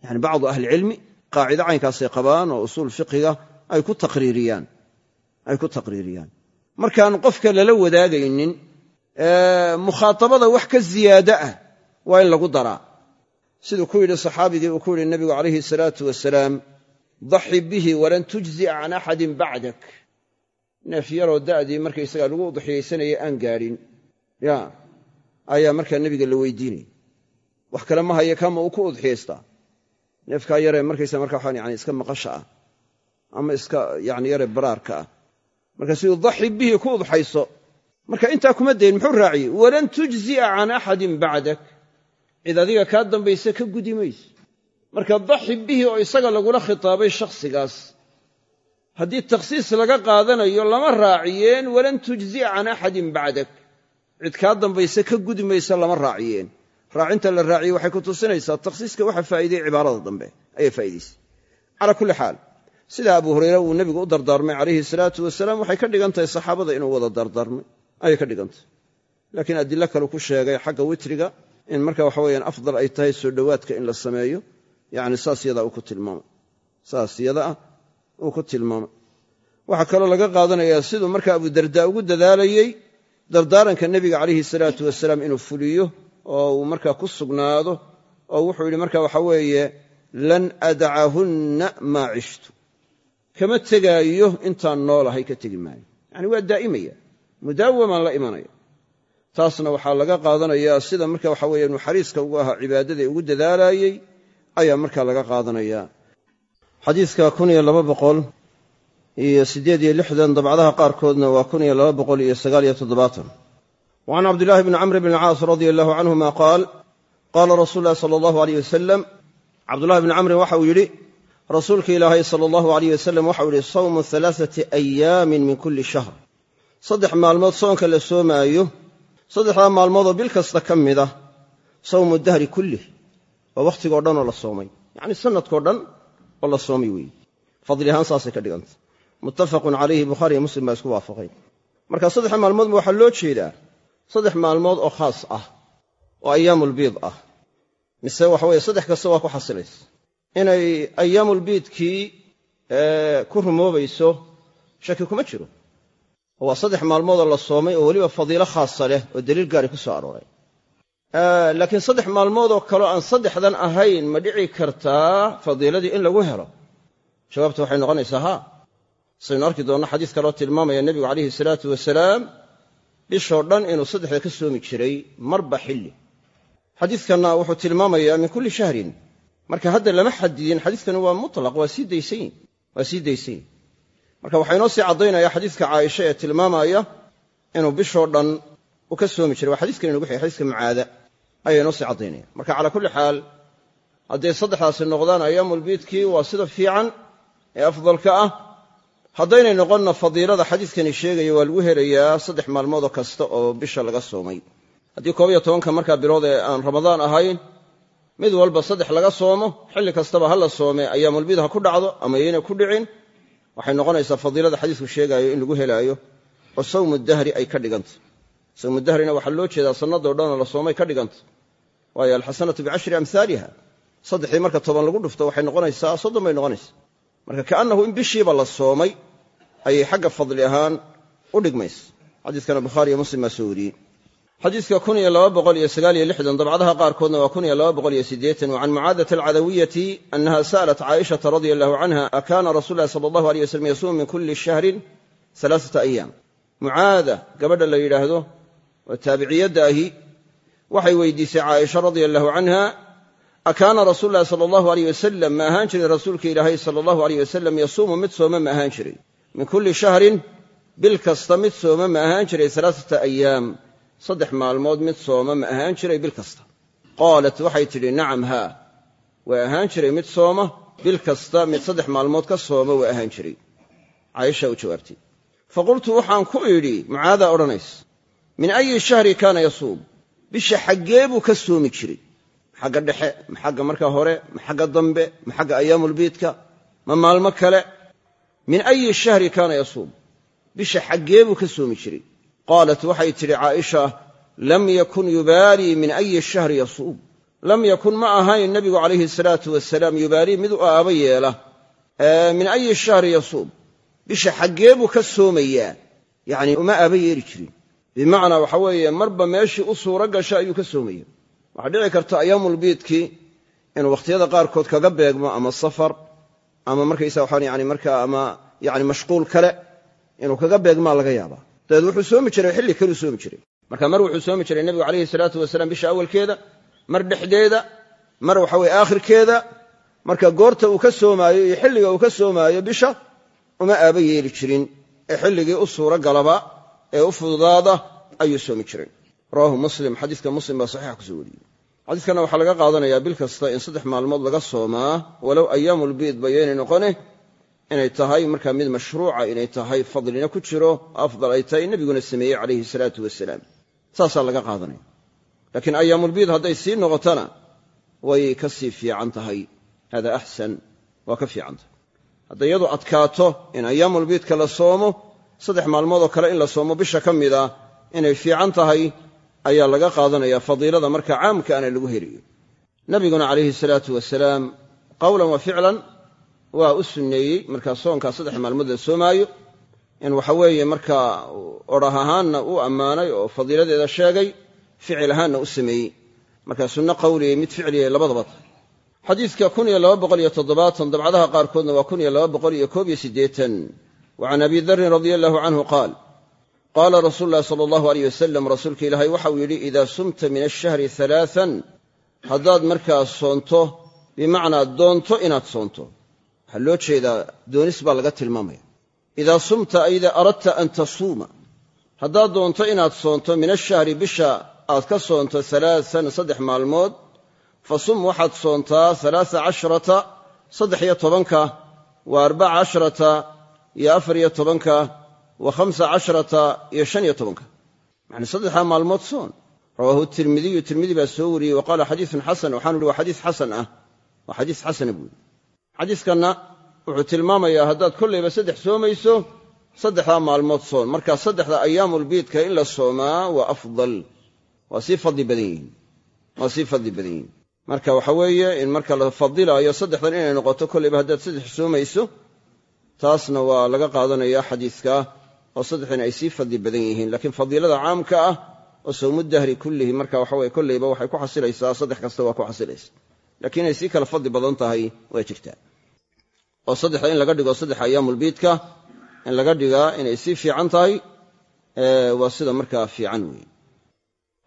Yani bacdu ahlicilmi qaacido caynkaasay qabaan oo usuul fiqiga ay ku taqriiriyaan ay ku taqriiriyaan. Markaan qofka lala wadaagaynin mukhaatabada wax ka ziyaado ah waa in lagu daraa. Siduu ku yidhi saxaabigii uu ku yidhi nebigu calayhi salaatu wasalaam daxi bihi walan tujzi'a can axadin bacdak neef yaroo da'dii markaysagaa lagu udxiyaysanayay aan gaadhin ya ayaa markaa nebiga la weydiinaya wax kale ma haya kama uu ku udxiyaystaa? Neefkaa yaree markaysa marka waxaan yani iska maqasha ah ama iska yani yaree baraarka ah. Marka siduu daxi bihi ku udxayso marka intaa kuma dayn muxuu raaciyey? Walan tujzi'a can axadin bacdak. Cid adiga kaa dambaysa ka gudi mayso. Marka daxi bihi oo isaga lagula khitaabay shakhsigaas haddii takhsiis laga qaadanayo lama raaciyeen walan tujzi'a can axadin bacdak. Cid kaa dambaysa ka gudi maysa lama raaciyeen. Raacinta la raaciyey waxay ku tusinaysaa takhsiiska waxa faa'iidey cibaarada dambe. Ayay faa'idaysay calaa kulli xaal sidaa abu hureyre uu nebigu u dardaarmay calayhi salaatu wasalaam waxay ka dhigan tahay saxaabada inuu wada dardaarmay. Ayay ka dhigan laakiin adilo kale ku sheegay xagga witriga in marka waxa weyaan afdal ay tahay soo dhowaadka in la sameeyo yani saas yadaa uu ku tilmaamay. Saas yada ah uu ku tilmaamay. Waxaa kaloo laga qaadanayaa siduu marka abudardaa ugu dadaalayey dardaaranka nebiga calayhi salaatu wasalaam inuu fuliyo oo uu markaa ku sugnaado oo wuxuu yidhi marka waxa weeye lan adacahunna maa cishtu. Kama tegaayo intaan noolahay ka tegi maayo. Yani waa daa'imaya. Mudaawamaan la imanaya. Taasna waxaa laga qaadanayaa sida marka waxa weye nuxariiska ugu ahaa cibaadada ugu dadaalaayey ayaa markaa laga qaadanayaa xadiidka kun iyo laba boqol iyo siddeed iyo lixdan dabcdaha qaarkoodna waa kun iyo laba boqol iyo sagaal iyo toddobaatan. Wa can cabdillahi bni camr bn alcaas radia allahu canhuma qaal qaala rasuulu llahi sala allahu aleyh wasalam cabdullahi bni camrin waxa uu yidhi rasuulka ilaahay sala allahu aleyh wasalam waxau yidhi sawmu halaaثati ayaamin min kulli shahr. Saddex maalmood soonka la soomaayo saddexdaa maalmoodoo bil kasta ka mid ah sawmu dahri kullih waa wakhtigoo dhan oo la soomay. Yacni sanadkao dhan oo la soomay weeye fadli ahaan saasay ka dhigantay muttafaqun calayhi bukhaariiyo muslim baa isku waafaqay marka saddexda maalmoodba waxaa loo jeedaa saddex maalmood oo khaas ah oo ayaamulbiid ah mise waxa weye saddex kasta waa ku xasilaysa inay ayaamulbiidkii ku rumoobayso shaki kuma jiro oo waa saddex maalmoodoo la soomay oo weliba fadiilo khaasa leh oo daliil gaari ku soo arooray laakiin saddex maalmoodoo kaleo aan saddexdan ahayn ma dhici kartaa fadiiladii in lagu helo. Jawaabta waxay noqonaysaa haa. Saynu arki doonno xadiis kaloo tilmaamaya nebigu calayhi salaatu wasalaam bishoo dhan inuu saddexda ka soomi jiray marba xilli. Xadiidkanna wuxuu tilmaamayaa min kulli shahrin. Marka hadda lama xadidin xadiidkani waa mutlaq waa sii daysanyi waa sii daysanyi marka waxaa inoo sii caddaynaya xadiidka caaisha ee tilmaamaya inuu bishoo dhan uu ka soomi jiray. Waa xadiiskan inugu xigay xadiiska mucaada ayaa inoo sii caddaynaya. Marka calaa kulli xaal hadday saddexdaasi noqdaan ayaamulbiidkii waa sida fiican ee afdalka ah. Haddaynay noqonna fadiilada xadiiskani sheegaya waa lagu helayaa saddex maalmoodoo kasta oo bisha laga soomay. Haddii koob iyo tobanka markaa bilood ee aan ramadaan ahayn mid walba saddex laga soomo xilli kastaba ha la soome ayaamulbiid ha ku dhacdo ama yayna ku dhicin waxay noqonaysaa fadiilada xadiisku sheegaayo in lagu helaayo oo sawmu dahri ay ka dhigantay. Sawmu dahrina waxaa loo jeedaa sannadoo dhanoo la soomay ka dhigantay waayo alxasanatu bicashri amhaaliha saddexdii marka toban lagu dhufto waxay noqonaysaa soddon bay noqonaysaa marka kaannahu in bishiiba la soomay ayay xagga fadli ahaan u dhigmaysa xadiiskana bukhaari iyo muslim baa soo wariyey. Lixdan dabcadaha qaarkoodna waa can mucaadati alcadawiyati annaha sa'alat caaishata radia allahu canha rasuulu llahi sala allahu aleyh wasalam yasuumu min kulli shahrin alaasata ayaam mucaada gabadha la yidhaahdo oo taabiciyadda ahi waxay weydiisay caaisha radia allahu canha akaana rasuulu llahi sala allahu aleyh wasalam ma ahaan jiray rasuulka ilaahay sala allahu aleyh wasalam yasuumu mid sooma ma ahaan jiray. Min kulli shahrin bil kasta mid sooma ma ahaan jiray alaasata ayaam saddex maalmood mid sooma ma ahaan jiray bil kasta. Qaalat waxay tidhi nacam haa. Waa ahaan jiray mid sooma bil kasta mid saddex maalmood ka sooma waa ahaan jiray. Caaisha u jawaabtay. Faqultu waxaan ku idhi mucaadaa odhanaysa min ayi shahri kaana yasuum bisha xaggee buu ka soomi jiray. Maxagga dhexe ma xagga markaa hore ma xagga dambe ma xagga ayaamulbiidka ma maalmo kale. Min ayi shahri kaana yasuum. Bisha xaggee buu ka soomi jiray. Qaalat waxay tidhi caaisha lam yakun yubaalii min ayi shahri yasuum. Lam yakun ma ahayn nebigu calayhi salaatu wasalaam yubaalii mid u aaba yeela. Min ayi shahri yasuum. Bisha xaggee buu ka soomayaa. Yacnii uma aaba yeeli jirin bimacnaa waxa weeye marba meeshii u suuro gasha ayuu ka soomaya. Waxaa dhici karta ayaamulbiidkii inuu wakhtiyada qaarkood kaga beegmo ama safar ama markaysa waxaan yani markaa ama yani mashquul kale inuu kaga beegmaa laga yaabaa. Dabeed wuxuu soomi jiray xilli kaluu soomi jiray. Marka mar wuxuu soomi jiray nebigu calayhi salaatu wasalaam bisha awalkeeda mar dhexdeeda mar waxa weye aakhirkeeda marka goorta uu ka soomaayo iyo xilliga uu ka soomaayo bisha uma aaba yeeli jirin ee xilligii u suuro galaba ee u fududaada ayuu soomi jiray. Rawahu muslim xadiiska muslim baa saxiixa ku soo wariyey. Xadiiskana waxaa laga qaadanayaa bil kasta in saddex maalmood laga soomaa walow ayaamulbiid bayaynay noqone inay tahay markaa mid mashruuca inay tahay fadlina ku jiro afdal ay tahay nebiguna sameeyey calayhi salaatu wasalaam. Saasaa laga qaadanaya. Laakiin ayaamulbiid hadday sii noqotona way ka sii fiican tahay. Hada axsan waa ka fiican tahay. Hadday adkaato in ayaamulbiidka la soomo saddex maalmoodoo kale in la soomo bisha ka mid a inay fiican tahay ayaa laga qaadanaya fadiilada marka caamka ana lagu helayo nabiguna calayhi salaatu wasalaam qowlan wa ficlan waa u sunneeyey markaa soonkaa saddex maalmood la soomaayo in waxa weeye markaa odhah ahaanna u ammaanay oo fadiiladeeda sheegay ficil ahaanna u sameeyey. Markaa sunno qawliya mid ficliya labadaba tahay. Xadiidka dabcadaha qaarkoodna waa kun iyo laba boqol iyo koob iyo siddeetan wa can abi darin radia allahu canhu qaal qaala rasuulu llahi sala allahu aleyh wasalam rasuulka ilaahay waxau yidhi idaa sumta min ashahri halaaan haddaad markaa soonto bimacnaa doonto inaad soonto waxaa loo jeedaa doonis baa laga tilmaamaya idaa sumta ay idaa aradta an tasuuma haddaad doonto inaad soonto min ashahri bisha aad ka soonto alaaan saddex maalmood fa sum waxaad soontaa alaaa casharata saddex iyo tobanka wa arbaca casharata iyo afar iyo tobanka wa khamsa casharata iyo shan iyo tobanka. Yacni saddexdaa maalmood soon. Rawaahu tirmidiyu tirmidi baa soo wariyey wa qaala xadiisun xasan waxaanu ihi waa xadiis xasan ah. Waa xadiis xasana buuri xadiiskanna wuxuu tilmaamayaa haddaad kollayba saddex soomayso saddexdaa maalmood soon. Markaa saddexda ayaamulbiidka in la soomaa waa afdal. Waa sii fadli badan yihiin. Waa sii fadli badan yihiin. Marka waxa weeye in marka la fadilaayo saddexdan inay noqoto kollayba haddaad saddex soomayso taasna waa laga qaadanayaa xadiiska oo saddexdan ay sii fadli badan yihiin laakiin fadiilada caamka ah oo sawmu dahri kullihi marka waxa weye kollayba waxay ku xasilaysaa saddex kasta waa ku xasilaysa lakiin inay sii kala fadli badan tahay waa jirtaa. Oo saddexda in laga dhigo saddex ayaamulbiidka in laga dhigaa inay sii fiican tahay waa sida markaa fiican weeye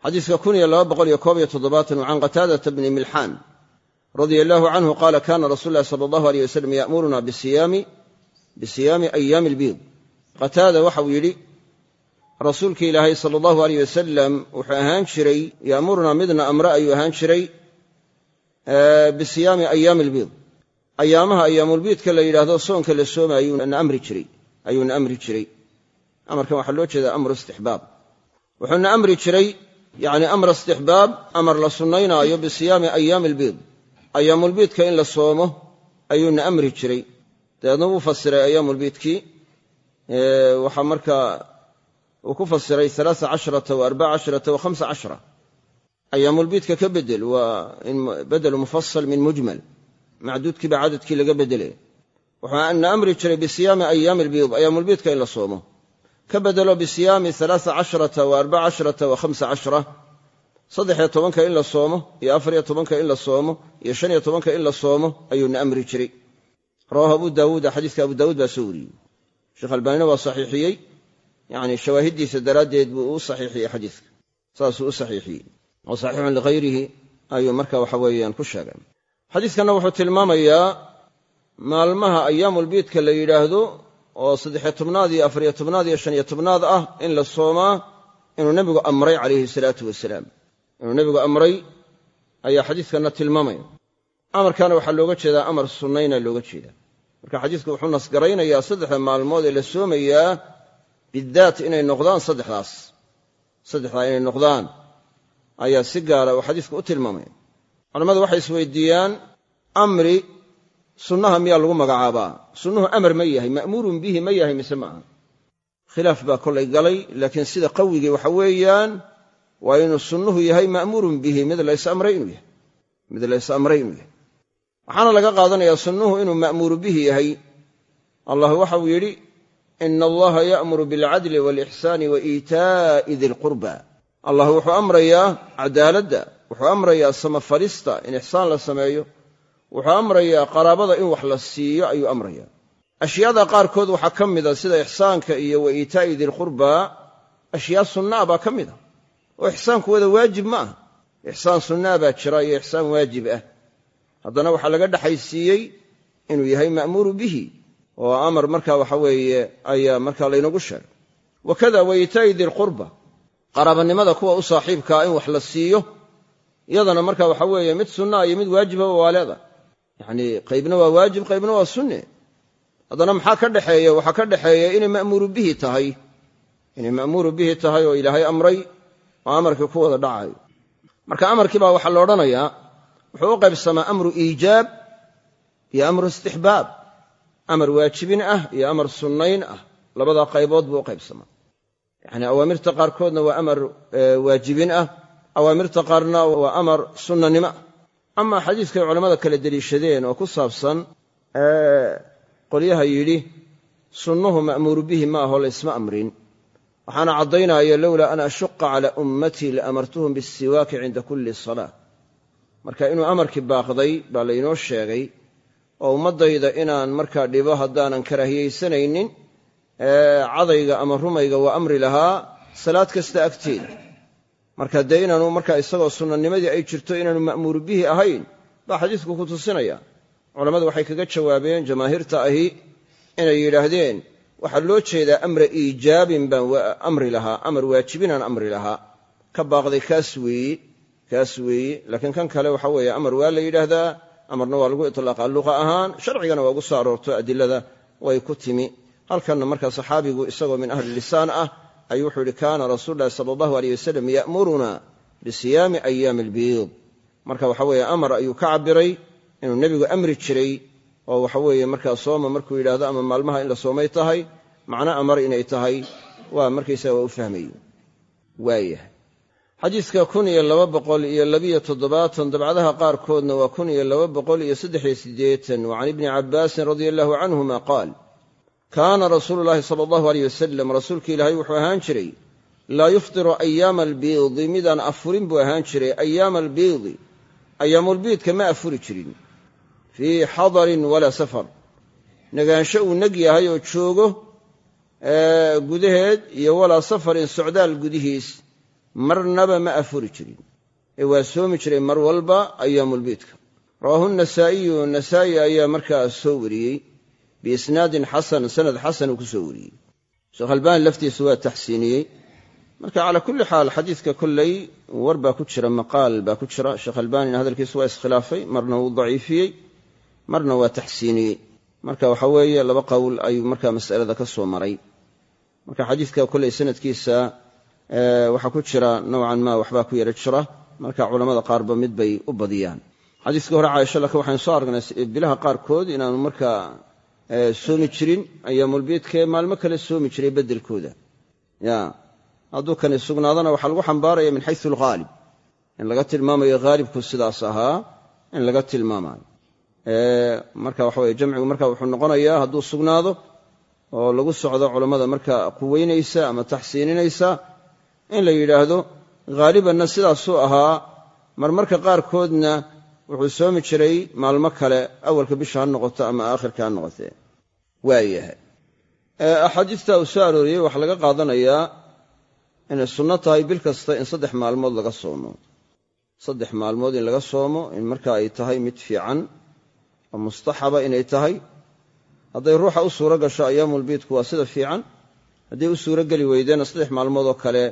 xadiiska can qataadata bni milxaan radia allaahu canhu qaala kana rasuulu llahi sala allahu aleyh wasalam ya'muruna bisiyaami ayaami albiid qataada waxau yidhi rasuulki ilaahay sala allahu aleyh wasalam wuxuu ahaan jiray ya'murunaa midna amre ayuu ahaan jiray bisiyaami ayaami albiid. Ayaamaha ayaamulbiidka la yidhaahdo soonka la sooma ayuuna amri jiray ayuuna amri jiray. Amarkan waxaa loo jeedaa amru istixbaab. Wuxuuna amri jiray yacni amra istixbaab amar la sunnaynaayo bisiyaami ayaami albiid. Ayaamulbiidka in la soomo ayuuna amri jiray dabeedna wuu fasiray ayaamulbiidkii waxaa markaa uu ku fasiray alaaa casharata wa casharata wa hamsa ayaamulbiidka ka bedel waa bedelu mufasal min mujmal macduudkiiba cadadkii laga bedelay. Waxaana amri jiray bisiyaami ayaami albiid ayaamulbiidka in la soomo. Ka bedelo bisiyaami alaaa casharata wa casharata wa hamsa cashra. Saddexiyo tobanka in la soomo iyo afariyo tobanka in la soomo iyo shaniyo tobanka in la soomo ayuuna amri jiray rawahu abu daawuuda xadiiska abu daawuud baa soo wariyey sheekh albaanina waa saxiixiyey yani shawaahiddiisa daraaddeed buu u saxiixiyey xadiiska saasuu u saxiixiyey oo saxiixun likhayrihi ayuu marka waxa weeyaan ku sheegay xadiiskanna wuxuu tilmaamayaa maalmaha ayaamulbiidka la yidhaahdo oo saddexiyo tobnaad iyo afariyo tobnaad iyo shaniyo tobnaad ah in la soomaa inuu nebigu amray calayhi salaatu wasalaam inuu nebigu amray ayaa xadiiskanna tilmaamaya amarkaana waxaa looga jeedaa amar sunnayna looga jeedaa. Marka xadiisku wuxuu nasgaraynayaa saddexda maalmood ee la soomayaa bidaat inay noqdaan saddexdaas. Saddexdaa inay noqdaan ayaa si gaara uu xadiisku u tilmaamaya culammadu waxay isweydiiyaan amri sunnaha miyaa lagu magacaabaa? Sunnuhu amar ma yahay ma'muurun bihi ma yahay mise ma aha? Khilaaf baa kolay galay laakiin sida qawigii waxa weeyaan waa inuu sunnuhu yahay ma'muurun bihi mid lays amray inuu yahay. Mid lays amray inuu yahay waxaana laga qaadanayaa sunnuhu inuu ma'muuru bihi yahay. Allah waxau yidhi ina allaha ya'muru bilcadli waalixsaani wa iitaa'i dilqurba allah wuxuu amrayaa cadaaladda wuxuu amrayaa samafalista in ixsaan la sameeyo wuxuu amrayaa qaraabada in wax la siiyo ayuu amrayaa. Ashyaada qaarkood waxaa ka mida sida ixsaanka iyo wa iitaa'i dilqurba ashyaa sunnaa baa ka mid a oo ixsaanku wada waajib ma ah ixsaan sunnaa baa jira iyo ixsaan waajib ah haddana waxaa laga dhexaysiiyey inuu yahay ma'muuru bihi oo amar marka waxa weeye ayaa markaa laynagu sheegay. Wakada wa iitaa'i dilqurba qaraabanimada kuwa u saaxiibkaa in wax la siiyo iyadana marka waxa weeye mid sunnaa iyo mid waajibaba waa leeda yacnii qaybna waa waajib qaybna waa sunne. Haddana maxaa ka dhexeeya waxaa ka dhexeeya inay ma'muuru bihi tahay. Inay ma'muuru bihi tahay oo ilaahay amray oo amarkii ku wada dhacayo. Marka amarkii baa waxaa la odhanayaa wuxuu u qaybsamaa amru iijaab iyo amru istixbaab. Amar waajibin ah iyo amar sunnayn ah. Labadaa qaybood buu u qaybsamaa. Yacnii awaamirta qaarkoodna waa amar waajibin ah. Awaamirta qaarna waa amar sunnanimo ah. Amaa xadiiskay culammada kala deliishadeen oo ku saabsan qolyaha yidhi sunnuhu ma'muuru bihi ma aho laysma amrin. Waxaana caddaynaya lowlaa an ashuqa cala ummatii laamartuhum bissiwaaki cinda kulli salaa marka inuu amarkii baaqday baa laynoo sheegay oo ummaddayda inaan markaa dhibo haddaanan karaahiyaysanaynin cadayga ama rumayga waa amri lahaa salaad kasta agteeda marka dee inaanu markaa isagoo sunnanimadii ay jirto inaanu ma'muuru bihi ahayn baa xadiisku ku tusinaya culammadu waxay kaga jawaabeen jamaahiirta ahi inay yidhaahdeen waxaa loo jeedaa amra iijaabin baan amri lahaa amar waajibinaan amri lahaa. Ka baaqday kaas weeye kaas weeye laakiin kan kale waxa weeye amar waa la yidhaahdaa amarna waa lagu itlaaqa luqa ahaan sharcigana waa ugu soo aroorto adilada way ku timi. Halkanna markaa saxaabigu isagoo min ahli lisaan ah ayuu wuxuu yidhi kaana rasuulu llahi sala allahu aleyh wasalam ya'muruna bisiyaami ayaami albiid marka waxa weeye amar ayuu ka cabiray inuu nebigu amri jiray oo waxa weeye markaa sooma markuu yidhaahdo ama maalmaha in la soomay tahay. Macno amar inay tahay waa markaysaga waa u fahmayey. Waayahay xadiiska kun iyo laba boqol iyo labiyo toddobaatan dabcadaha qaarkoodna waa kun iyo laba boqol iyo saddexiyo siddeetan. Wa ibni cabbaasin radia allahu canhuma qaal kaana rasuulu llaahi sala allahu aleyh wasalam rasuulka ilaahay wuxuu ahaan jiray laa yuftiru ayaama albiidi midaan afurin buu ahaan jiray ayaama albiidi ayaamulbiidka ma afuri jirin fii xadarin walaa safar. Negaansho uu neg yahay oo joogo gudaheed iyo walaa safarin socdaal gudihiis marnaba ma afuri jirin. Ee waa soomi jiray mar walba ayaamulbiidka rawaahu nasaa'iyu nasaa'i ayaa markaa soo wariyey. Biisnaadin xasan sanad xasan uu ku soo wariyey. Sheekh albaani laftiisu waa taxsiiniyey. Marka calaa kulli xaal xadiidka kolley war baa ku jira maqaal baa ku jira. Sheekh albaanina hadalkiisu waa iskhilaafay marna wuu daciifiyey marna waa taxsiiniyey. Marka waxa weeye laba qowl ayuu markaa mas'alada ka soo maray. Marka xadiidka kolley sanadkiisa waxaa ku jira nowcan ma waxbaa ku yara jira marka culammada qaarba mid bay u badiyaan. Xadiiskii hore caaisha laka waxaynu soo aragnay bilaha qaarkood inaanu markaa soomi jirin ayaamulbiidkaee maalmo kale soomi jiray beddelkooda. Ya hadduu kani sugnaadana waxaa lagu xambaaraya min xayu alghaalib in laga tilmaamayo haalibku sidaas ahaa in laga tilmaamayo marka waxa weye jamcigu marka wuxuu noqonayaa hadduu sugnaado oo lagu socdo culammada marka quweynaysa ama taxsiininaysa in la yidhaahdo haalibanna sidaasuu ahaa marmarka qaarkoodna wuxuu soomi jiray maalmo kale awalka bisha ha noqoto ama aakhirka ha noqotee waayahay axaadiista uu soo arooriyey waxaa laga qaadanayaa inay sunno tahay bil kasta in saddex maalmood laga soomo. Saddex maalmood in laga soomo in marka ay tahay mid fiican oo mustaxaba inay tahay. Hadday ruuxa u suuro gasho ayaamulbiidku waa sida fiican. Hadday u suuro geli weydeenna saddex maalmood oo kale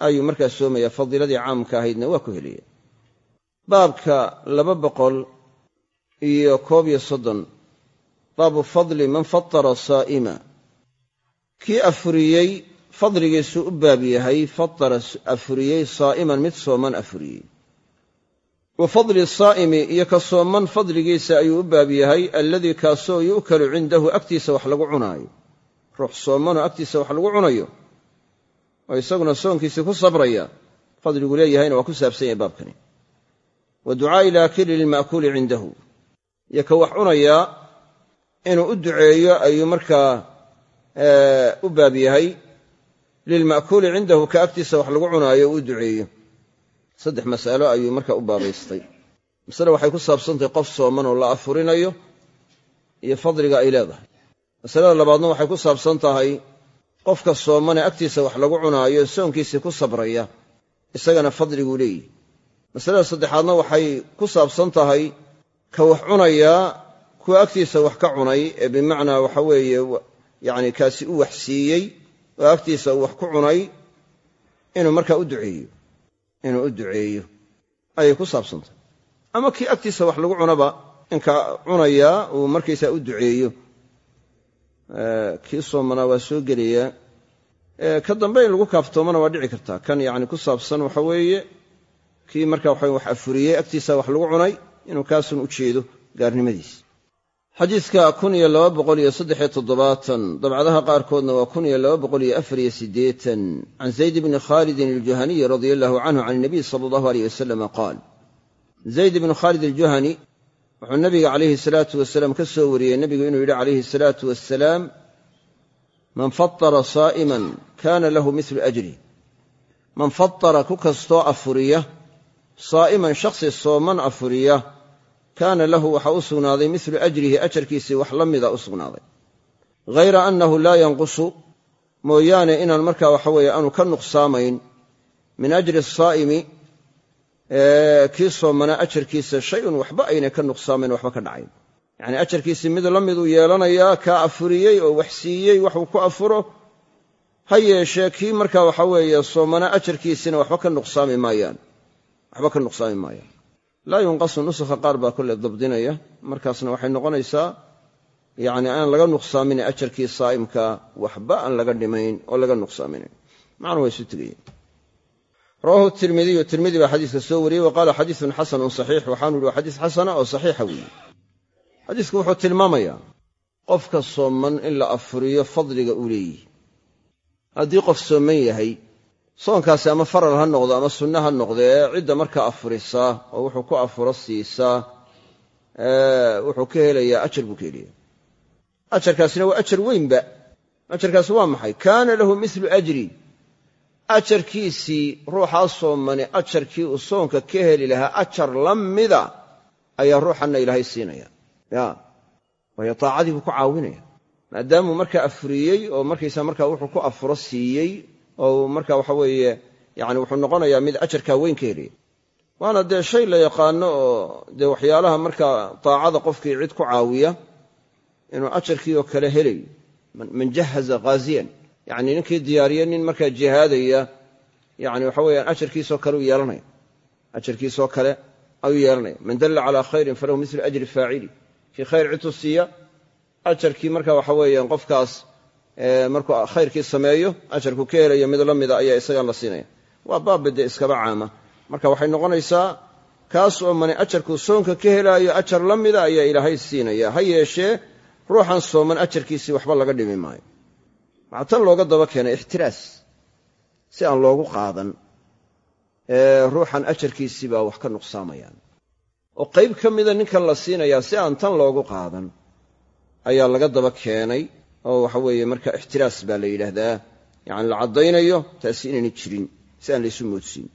ayuu markaa soomaya fadiiladii caamka ahaydna waa ku helaya baabka laba boqol iyo koob iyo soddon baabu fadli man fatara saa'ima. Kii afuriyey fadligiisuu u baab yahay fatara afuriyey saa'iman mid sooman afuriyey. Wa fadli saa'imi iyo ka sooman fadligiisa ayuu u baab yahay alladii kaasoo yu'kalu cindahu agtiisa wax lagu cunaayo. Ruux soomanoo agtiisa wax lagu cunayo oo isaguna soonkiisii ku sabraya fadligu leeyahayna waa ku saabsan yahay baabkani. Wa ducaa'i ilaakili lilma'kuuli cindahu. Iyo ka wax cunayaa inuu u duceeyo ayuu markaa u baab yahay. Lilma'kuuli cindahu ka agtiisa wax lagu cunaayo uu u duceeyo. Saddex mas'alo ayuu markaa u baabaystay masale waxay ku saabsantahay qof sooman oo la afurinayo iyo fadliga ay leedahay. Masalada labaadna waxay ku saabsan tahay qofka soomane agtiisa wax lagu cunaayo soonkiisii ku sabraya isagana fadliguu leeyihi masalada saddexaadna waxay ku saabsan tahay ka wax cunayaa kuwa agtiisa wax ka cunay ee bimacnaa waxa weeye yacni kaasi u wax siiyey oo agtiisa uu wax ku cunay inuu markaa u duceeyo inuu u duceeyo. Ayay ku saabsantahay ama kii agtiisa wax lagu cunaba inka cunayaa uu markaysaa u duceeyo kii soomanaa waa soo gelayaa ka dambe lagu kaaftoomana waa dhici kartaa. Kan yacni ku saabsan waxa weeye kii marka waxa wax afuriyey agtiisa wax lagu cunay inuu kaasun u jeedo gaarnimadiisa. Xadiidka kun iyo laba boqol iyo saddexiyo toddobaatan dabcadaha qaarkoodna waa kun iyo laba boqol iyo afariyo siddeetan. Can zayd bni khaalidin aljuhaniyi radia allahu canhu can inabiy sala allahu aleyh wasalama qaal. Zayd bnu khaalid aljuhani wuxuu nabiga calayhi salaatu wasalaam ka soo wariyey nebigu inuu yidhi calayhi salaatu wasalaam man fatara saa'iman kaana lahu milu ajri. Man fatara ku kastoo afuriya saa'iman shakhsi sooman afuriya kaana lahu waxaa u sugnaaday milu ajrihi ajarkiisii wax la mida u sugnaaday. Hayra annahu laa yanqusu mooyaane inaan markaa waxa weeye aanu ka nuqsaamayn min ajri asaa'imi kii soomanaa ajarkiisa shay-un waxba aynay ka nuqsaamayn waxba ka dhacayn yacnii ajarkiisii mid la miduu yeelanayaa kaa afuriyey oo wax siiyey waxuu ku afuro ha yeeshee kii markaa waxa weeye soomanaa ajarkiisina waxba ka nuqsaami maayaan waxba ka nuqsaami maayaan. Laa yunqasu nusakha qaar baa kolle dabdinaya markaasna waxay noqonaysaa yacni aan laga nuqsaamin ajarkii saa'imka waxba aan laga dhimayn oo laga nuqsaaminayn macnu waa isu tegayeen rawahu tirmidiyu tirmidi baa xadiiska soo wariyey wa qaala xadiisun xasanun saxiix waxaanu yihi waa xadiis xasana oo saxiixa weeye. Xadiisku wuxuu tilmaamayaa qofka sooman in la afuriyo fadliga uu leeyihi haddii qof sooman yahay soonkaasi ama faral ha noqdo ama sunne ha noqdee cidda markaa afurisaa oo wuxuu ku afuro siisaa wuxuu ka helayaa ajar buu ka helaya ajarkaasina waa ajar weynba. Ajarkaasi waa maxay? Kaana lahu milu ajri ajarkiisii ruuxaa soomani ajarkii uu soonka ka heli lahaa ajar la mida ayaa ruuxanna ilaahay siinaya. Ya waayo taacadii buu ku caawinaya. Maadaamuu markaa afuriyey oo markaysaa markaa wuxuu ku afuro siiyey oo marka waxa weeye yani wuxuu noqonayaa mid ajarkaa weyn ka helaya waana dee shay la yaqaano oo dee waxyaalaha markaa taacada qofkii cid ku caawiya inuu ajarkii oo kale helayo man jahaza ghaziyan yacni ninkii diyaariya nin markaa jihaadaya yani waxa weeyaan ajarkiisoo kale u yeelanaya ajarkiisoo kale ayuu yeelanaya man dalla calaa khayrin falahu milu ajri faacili. Kii khayr cidtu siiya ajarkii marka waxa weeyaan qofkaas markuu khayrkii sameeyo ajarku ka helayo mid la mida ayaa isagan la siinaya. Waa baabba dee iskaba caama. Marka waxay noqonaysaa kaas oo mani ajarkuu soonka ka helaayo ajar la mida ayaa ilaahay siinaya. Ha yeeshee ruuxan sooman ajarkiisii waxba laga dhimi maayo waxaa tan looga daba keenay ixtiraas si aan loogu qaadan ee ruuxan ajarkiisii baa wax ka nuqsaamayaan oo qayb ka mida ninkan la siinayaa si aan tan loogu qaadan ayaa laga daba keenay oo waxa weeye marka ixtiraas baa la yidhaahdaa yacani la caddaynayo taasi inaynay jirin si aan laysu moodsiin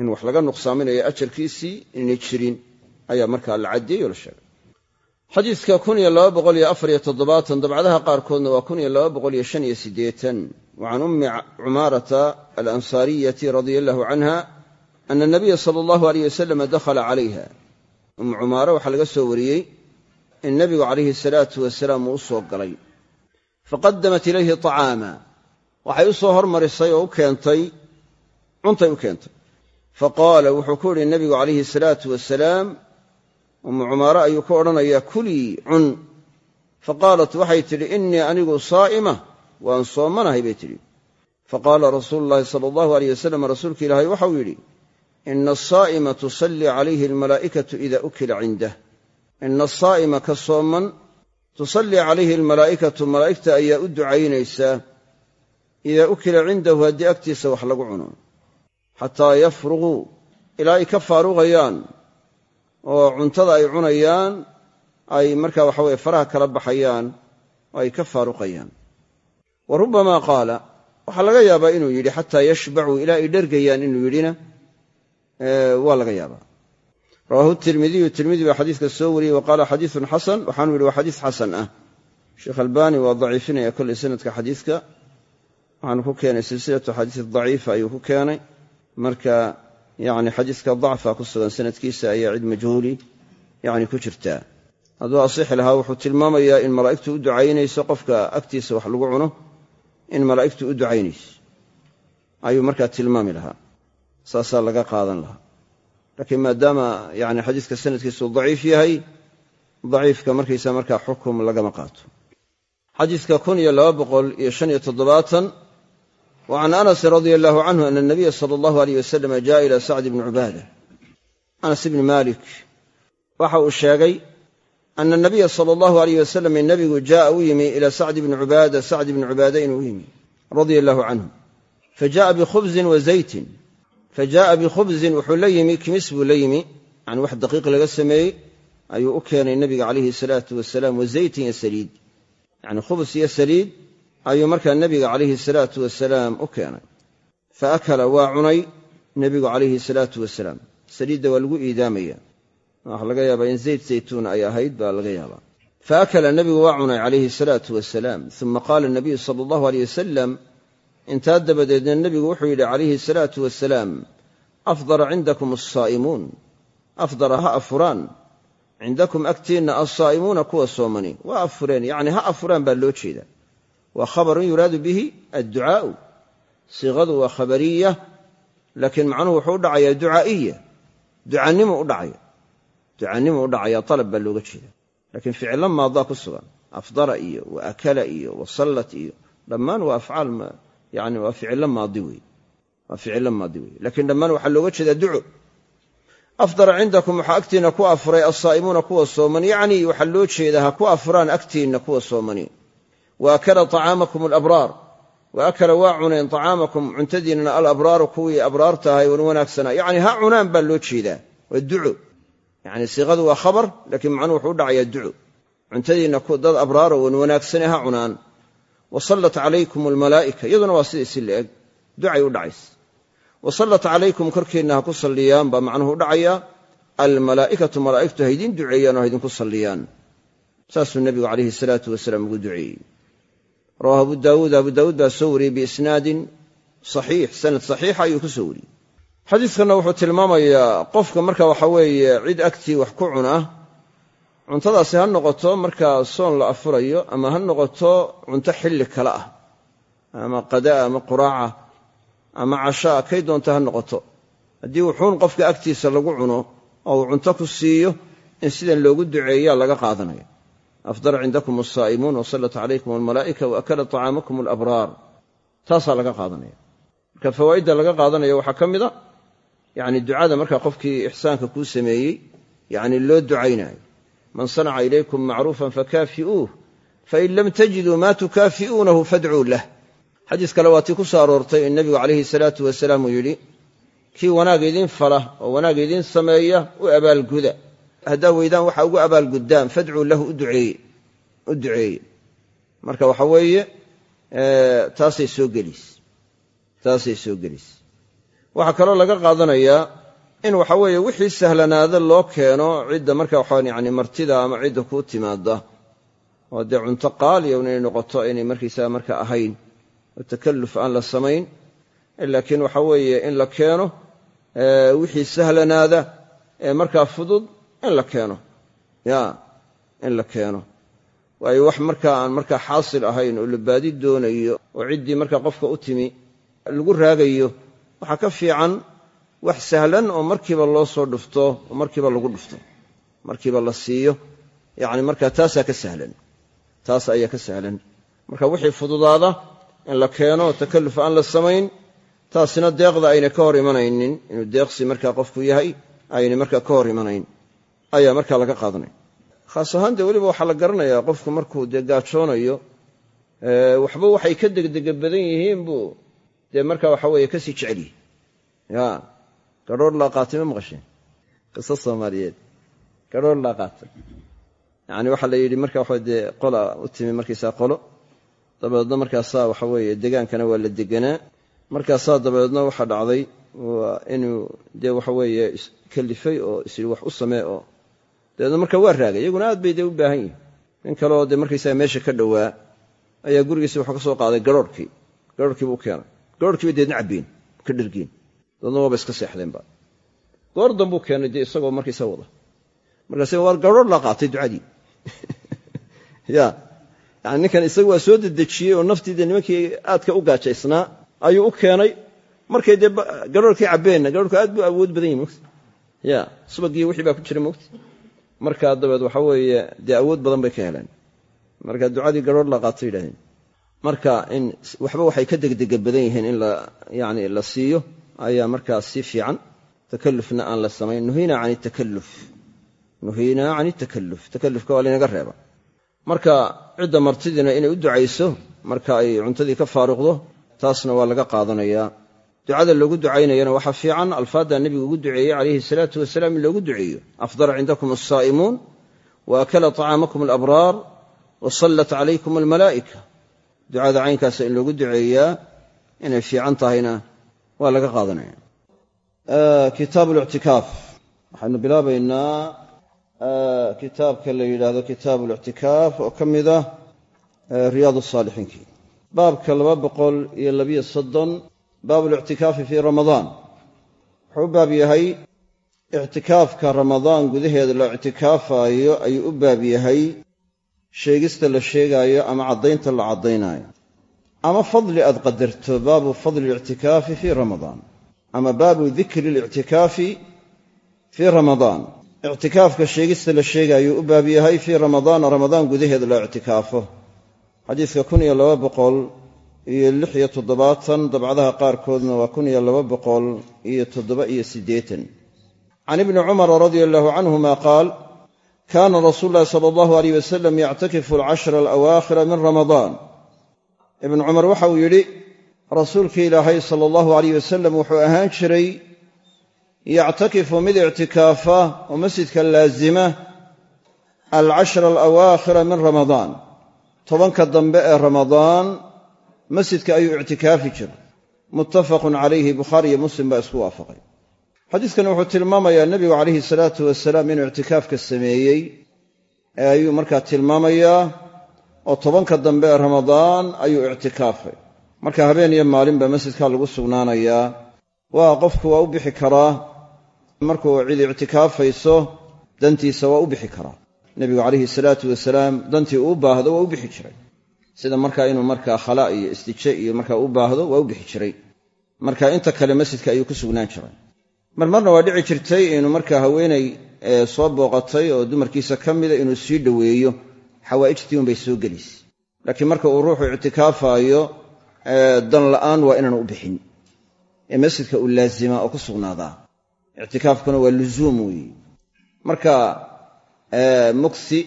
in wax laga nuqsaaminayo ajarkiisii inaynay jirin ayaa markaa la caddeeyey la sheegay xadiidka dabcadaha qaarkoodna waa kun iyo laba boqol iyo shan iyo siddeetan. Wa can ummi cumaarata alansaariyati radia allahu canha ana nabiya sala allahu aleyh wasalama dakhala calayha. Ummu cumaare waxaa laga soo wariyey in nebigu calayhi salaatu wasalaam uu u soo galay. Faqadamat ilayhi طacaama waxay u soo hormarisay oo u keentay cuntay u keentay. Faqaala wuxuu ku yidhi nebigu calayhi salaatu wasalaam ummu cumaare ayuu ku odhanayaa kulii cun. Faqaalat waxay tidhi innii anigu saa'ima waan soomanahay bay tidhi. Faqaala rasuulu llaahi sala allahu aleyh wasalam rasuulka ilaahay waxau yidhi ina asaa'ima tusallii calayhi almalaa'ikatu ida ukila cindah. Ina asaa'ima ka sooman tusallii calayhi almalaa'ikatu malaa'igta ayaa u ducaynaysaa idaa ukila cindahu haddii agtiisa wax lagu cuno. Xataa yafruguu ilaa ay ka faaruqayaan oo cuntada ay cunayaan ay markaa waxa weye faraha kala baxayaan oo ay ka faaruqayaan. Wa rubbamaa qaala waxaa laga yaabaa inuu yidhi xataa yashbacuu ilaa ay dhergayaan inuu yidhina waa laga yaabaa. Rawaahu tirmidiyu tirmidi baa xadiiska soo wariyey wa qaala xasan waxaanu yidhi waa xadiis xasan ah. Sheekh albaani waa daciifinaya kolley sanadka xadiiska. Waxaanu ku keenay silsilatu xadiis daciifa ayuu ku keenay. Marka yani xadiiska dacfa ku sugan sanadkiisa ayaa cid majhuuli yani ku jirtaa hadduu asixi lahaa wuxuu tilmaamayaa in malaa'igtu u ducaynayso qofka agtiisa wax lagu cuno in malaa'igtu u ducaynayso. Ayuu markaa tilmaami lahaa. Saasaa laga qaadan lahaa. Laakiin maadaama yani xadiiska sanadkiisu daciif yahay daciifka markaysa markaa xukum lagama qaato. Xadiiska kun iyo laba boqol iyo can anasin radia allahu canhu ana nabiya sala allahu aleyh wasalama ja'a ila sacd bni cubaada anas ibni malik waxa uu sheegay ana nabiya sala allahu aleyh wasalam nebigu jaaa u yimi ila sacd bni cubaada sacd bni cubaada inuu yimi radia allahu canhu fajaءa bikhubzin wa zaytin. Fajaءa bikhubzin wuxuu la yimi kimis buu la yimi. Yani wax daqiiq laga sameeyey ayuu u keenay nebiga calayhi salaatu wasalaam wa zaytin iyo saliid. Yani khubs iyo saliid ayuu markaa nebiga calayhi salaatu wasalaam u keenay. Fa akala waa cunay nebigu calayhi salaatu wasalaam. Saliidda waa lagu iidaamaya. Waxaa laga yaabaa in zayd zaytuun ay ahayd baa laga yaabaa. Fa akala nebigu waa cunay calayhi salaatu wasalaam. Uma qaala nabiyu sala allahu aleyh wasalam intaa dabadeedna nebigu wuxuu yidhi calayhi salaatu wasalaam afdara cindakum alsaa'imuun afdara ha afuraan. Cindakum agtiinna alsaa'imuuna kuwa soomani. Waa afureen. Yacni ha afuraan baa loo jeedaa waa khabarun yuraadu bihi adducaa'u siiqadu waa khabariya. Laakiin macnuhu wuxuu u dhacayaa ducaa'iya ducanimu u dhacaya. Ducanimu u dhacaya alab baa looga jeeda. Laakiin ficilo maadaa ku sugan. Afdara iyo wa akala iyo wa sallat iyo. Dhammaan waa afcaal yani waa ficilo maadi wey waa ficilo maadi wey laakiin dhammaan waxaa looga jeedaa duco afdara cindakum waxaa agtiinna ku afuray alsaa'imuuna kuwa wa akala طacaamakum alabraar wa akala waa cuneen طacaamakum cuntadiinnana alabraaru kuwii abraarta ahay wan wanaagsanaa yacni ha cunaan baa loo jeedaa waa duco yani siiqadu waa khabar laakiin macnuhu wuxuu u dhacayaa duco cuntadiinna dad abraaro wan wanaagsane ha cunaan wa sallat calaykum almalaa'ika iyaduna waa sidaisi laeg ducay u dhacaysa wa sallat calaykum korkeenna ha ku salliyaan baa macnuhu u dhacayaa almalaa'ikatu malaa'igtu ha ydin duceeyaan oo ha ydinku salliyaan saasuu nebigu calayhi salaatu wasalaam ugu duceeyey rawahu abu daawuud abu daawuud baa soo wariyey biisnaadin saxiix sanad saxiixa ayuu ku soo wariyey. Xadiidkanna wuxuu tilmaamayaa qofka marka waxa weeye cid agtii wax ku cuna cuntadaasi ha noqoto markaa soon la afurayo ama ha noqoto cunto xilli kale ah ama qadaa ama quraaca ama cashaa kay doonta ha noqoto. Haddii wuxuun qofka agtiisa lagu cuno oo uu cunto ku siiyo in sidan loogu duceeyaa laga qaadanaya afdara cindakum alsaa'imuun wasallat calaykum almalaa'ika wa akala طacaamakum alabraar taasaa laga qaadanaya marka fawaa'idda laga qaadanaya waxaa ka mid a yacni ducada markaa qofkii ixsaanka kuu sameeyey yacni loo ducaynayo man sanaca ilaykum macruufan fakaafi'uuh fain lam tajiduu maa tukaafi'uunahu fadcuu lah xadiis kale waa tii ku soo aroortay in nebigu calayhi salaatu wasalaam uu yidhi kii wanaag idiin fala oo wanaag idiin sameeya u abaalguda haddaa weydaan waxa ugu abaalguddaan fadcuu lahu u duceeye marka waxa weeye taasay soo gelis taasay soo gelis. Waxaa kaloo laga qaadanayaa in waxa weeye wixii sahlanaada loo keeno cidda marka waxaan yani martida ama cidda kuu timaada oo dee cunto qaaliya inay noqoto aynay markaysaga marka ahayn oo takalluf aan la samayn. Laakiin waxa weeye in la keeno wixii sahlanaada ee markaa fudud in la keeno. Ya in la keeno. Waayo wax markaa aan markaa xaasil ahayn oo la baadi doonayo oo ciddii markaa qofka u timi lagu raagayo waxaa ka fiican wax sahlan oo markiiba loo soo dhufto oo markiiba lagu dhufto. Markiiba la siiyo. Yacni markaa taasaa ka sahlan. Taas ayaa ka sahlan. Marka wixii fududaada in la keeno takalluf aan la samayn taasina deeqda ayna ka hor imanaynin. Inuu deeqsi markaa qofku yahay ayna markaa ka hor imanayn ayaa markaa laga qaadanaya khaas ahaan dee weliba waxaa la garanayaa qofku markuu dee gaajoonayo waxba waxay ka degdega badan yihiin buu dee markaa waxa weeye ka sii jecelyihi ya gadhoor laa qaatay ma maqasheen. Qiso soomaaliyeed. Gadhoor laa qaatay. Yani waxaa la yidhi marka waxa dee qola u timi markaysaa qolo. Dabeedna markaasaa waxa weeye degaankana waa la deganaa. Markaasaa dabeedna waxaa dhacday inuu dee waxa weeye kalifay oo isyii wax u samee oo dabeedna marka waa raagay iyaguna aad bay dee u baahan yihiin nin kaleoo dee markaysaa meesha ka dhowaa ayaa gurigiisa waxaa ka soo qaaday garoorhkii garoorhkii buu keenay. Garoorhkii bay deedna cabbeen ka dhergeen dabeedna waaba iska seexdeenba. Goor dambuu keenay dee isagoo markaysa wada. Markaase waar garoor la qaatay ducadii. Ya yani ninkan isagu waa soo dedejiyey oo naftii dee nimankii aadka u gaajaysnaa ayuu u keenay. Markay dee garoorkii cabbeenna garoorku aad buu awood badan yahi mogta ya subagii wixii baa ku jira mogta markaa dabeed waxa weeye dee awood badan bay ka heleen. Marka ducadii garoor la qaatay yidhahdeen. Marka in waxba waxay ka degdega badan yihiin in yani la siiyo ayaa markaa si fiican takallufna aan la samayn. Nuhiina can takalluf. Nuhiina can takalluf. Takallufka waa laynaga reeba. Marka cidda martidiina inay u ducayso marka ay cuntadii ka faaruqdo taasna waa laga qaadanayaa ducada loogu ducaynayana waxaa fiican alfaadda nebigu ugu duceeyey calayhi salaatu wasalaam in loogu duceeyo. Afdara cindakum alsaa'imuun wa akala طacaamakum alabraar wa sallat calaykum almalaa'ika. Ducada caynkaasa in loogu duceeyaa inay fiican tahayna waa laga qaadanaya. Kitaab lictikaaf waxaynu bilaabaynaa kitaabka la yidhaahdo kitaabu lictikaaf oo ka mid ah riyaad saalixiinkii baabka laba boqol iyo labiyo soddon baabu lictikaafi fii ramadaan. Wuxuu u baab yahay ictikaafka ramadaan gudaheeda la ictikaafaayo ayuu u baab yahay sheegista la sheegaayo ama caddaynta la caddaynaayo ama fadli aad qadarto baabu fadli lictikaafi fii ramadaan. Ama baabu dikri lictikaafi fii ramadaan. Ictikaafka sheegista la sheegaayuu u baab yahay fii ramadaana ramadaan gudaheeda la ictikaafo. Xadiidka kun iyo laba boqol iyo lix iyo toddobaatan dabcadaha qaarkoodna waa kun iyo laba boqol iyo toddoba iyo siddeetan. Can ibni cumara radia allahu canhuma qaal kaana rasuulu llahi sala allahu aleyh wasalam yactakifu alcashra alawaakhira min ramadaan. Ibnu cumar waxa uu yidhi rasuulkii ilaahay sala allahu aleyh wasalam wuxuu ahaan jiray yactakifu mid ictikaafa oo masjidka laasima alcashra alawaakhira min ramadaan tobanka dambe ee ramadaan masjidka ayuu ictikaafi jiray. Muttafaqun calayhi bukhaari iyo muslim baa isku waafaqay. Xadiidkani wuxuu tilmaamayaa nebigu calayhi salaatu wasalaam inuu ictikaafka sameeyey. Ee ayuu markaa tilmaamayaa oo tobanka dambe ee ramadaan ayuu ictikaafay. Marka habeen iyo maalinba masjidkaa lagu sugnaanayaa. Waa qofku waa u bixi karaa. Markuu cid ictikaafayso dantiisa waa u bixi karaa. Nebigu calayhi salaatu wasalaam dantii uu baahdo waa u bixi jiray sida markaa inuu markaa khala iyo istije iyo markaa u baahdo waa u bixi jiray. Marka inta kale masjidka ayuu ku sugnaan jiray. Marmarna waa dhici jirtay inuu markaa haweenay soo booqatay oo dumarkiisa ka mida inuu sii dhoweeyo. Xawaa'ijtii unbay soo gelaysa laakiin marka uu ruuxu ictikaafaayo dan la'aan waa inaanu u bixin. Ee masjidka uu laasimaa oo ku sugnaadaa. Ictikaafkuna waa luzuum weeye marka mugsi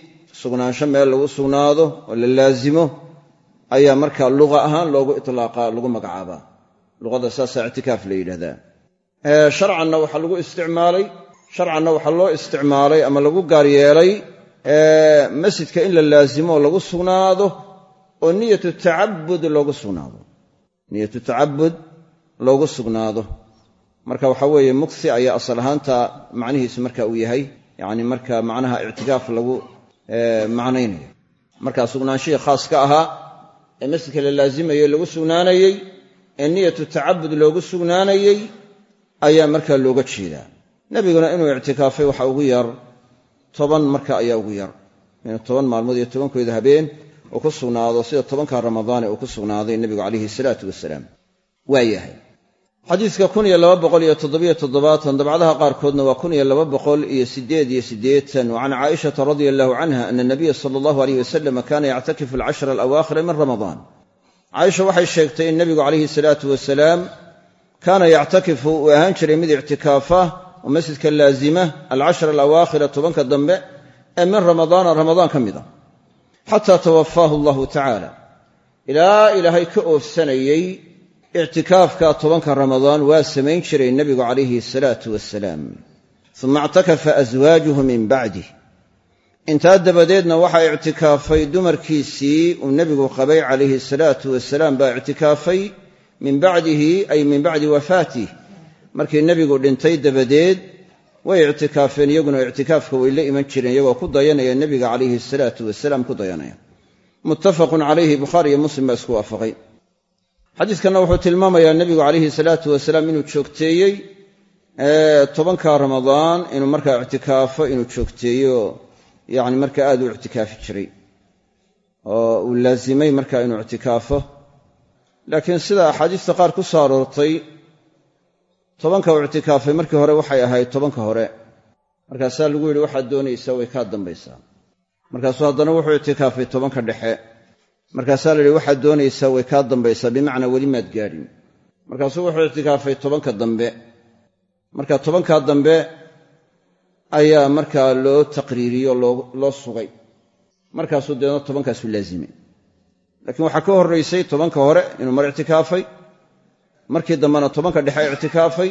sugnaansho meel lagu sugnaado oo la laazimo ayaa markaa luqa ahaan loogu itlaaqa lagu magacaabaa. Luqada saasaa ictikaaf la yidhahdaa sharcanna waxaa lagu isticmaalay sharcanna waxaa loo isticmaalay ama lagu gaar yeelay masjidka in la laazimo oo lagu sugnaado oo niyatu tacabud loogu sugnaado. Niyatu tacabud loogu sugnaado. Marka waxaa weeye mugsi ayaa asal ahaanta macnihiisu marka uu yahay yacni marka macnaha ictikaaf lagu macnaynayo. Markaa sugnaanshihii khaas ahaa ee masjidka la laazimayey lagu sugnaanayey ee niyatu tacabud loogu sugnaanayey ayaa markaa looga jeedaa. Nebiguna inuu ictikaafay waxa ugu yar toban marka ayaa ugu yar. Inuu toban maalmood iyo tobankooda habeen uu ku sugnaado sida tobanka ramadaane uu ku sugnaaday nebigu calayhi salaatu wasalaam. Waa yahay xadiidka kun iyo laba boqol iyo toddobiyo toddobaatan dabcadaha qaarkoodna waa kun iyo laba boqol iyo siddeed iyo siddeetan. Wa can caaishata radia allahu canha ana nabiya sala allahu aleyh wasalam kaana yactakifu alcashra alawaakhira min ramadaan caaisha waxay sheegtay in nebigu calayhi salaatu wasalaam kaana yactakifu uu ahaan jiray mid ictikaafa oo masjidka laazima alcashra alawaakhira tobanka dambe ee min ramadaana ramadaan ka mid a. Xataa tawafaahu allahu tacaala ilaa ilaahay ka oofsanayey ictikaafka tobanka ramadaan waa samayn jiray nebigu calayhi salaatu wasalaam uma ictakafa aswaajuhu min bacdih intaa dabadeedna waxaa ictikaafay dumarkiisii uu nebigu qabay calayhi salaatu wasalaam baa ictikaafay min bacdihi ay min bacdi wafaatih markii nebigu dhintay dabadeed way ictikaafeen iyaguna ictikaafka way la iman jireen iyagoo ku dayanaya nebiga calayhi salaatu wasalaam ku dayanaya. Muttafaqun calayhi bukhaari iyo muslim baa isku waafaqay xadiidkanna wuxuu tilmaamayaa nebigu calayhi salaatu wasalaam inuu joogteeyey tobanka ramadaan inuu markaa ictikaafo inuu joogteeyo yacni markaa aad u ictikaafi jiray oo uu laazimay markaa inuu ictikaafo. Laakiin sida axaadiista qaar ku soo aroortay tobanka uu ictikaafay markii hore waxay ahayd tobanka hore. Markaasaa lagu yidhi waxaad doonaysaa way kaa dambaysaa. Markaasuu haddana wuxuu ictikaafay tobanka dhexe markaasaa la yidhi waxaad doonaysaa way kaa dambaysaa bimacnaa weli maad gaadhin. Markaasuu wuxuu ictikaafay tobanka dambe. Marka tobankaa dambe ayaa markaa loo taqriiriyo loo sugay. Markaasuu deedna tobankaasu laazimay. Laakiin waxaa ka horraysay tobanka hore inuu mar ictikaafay markii dambena tobanka dhexe ictikaafay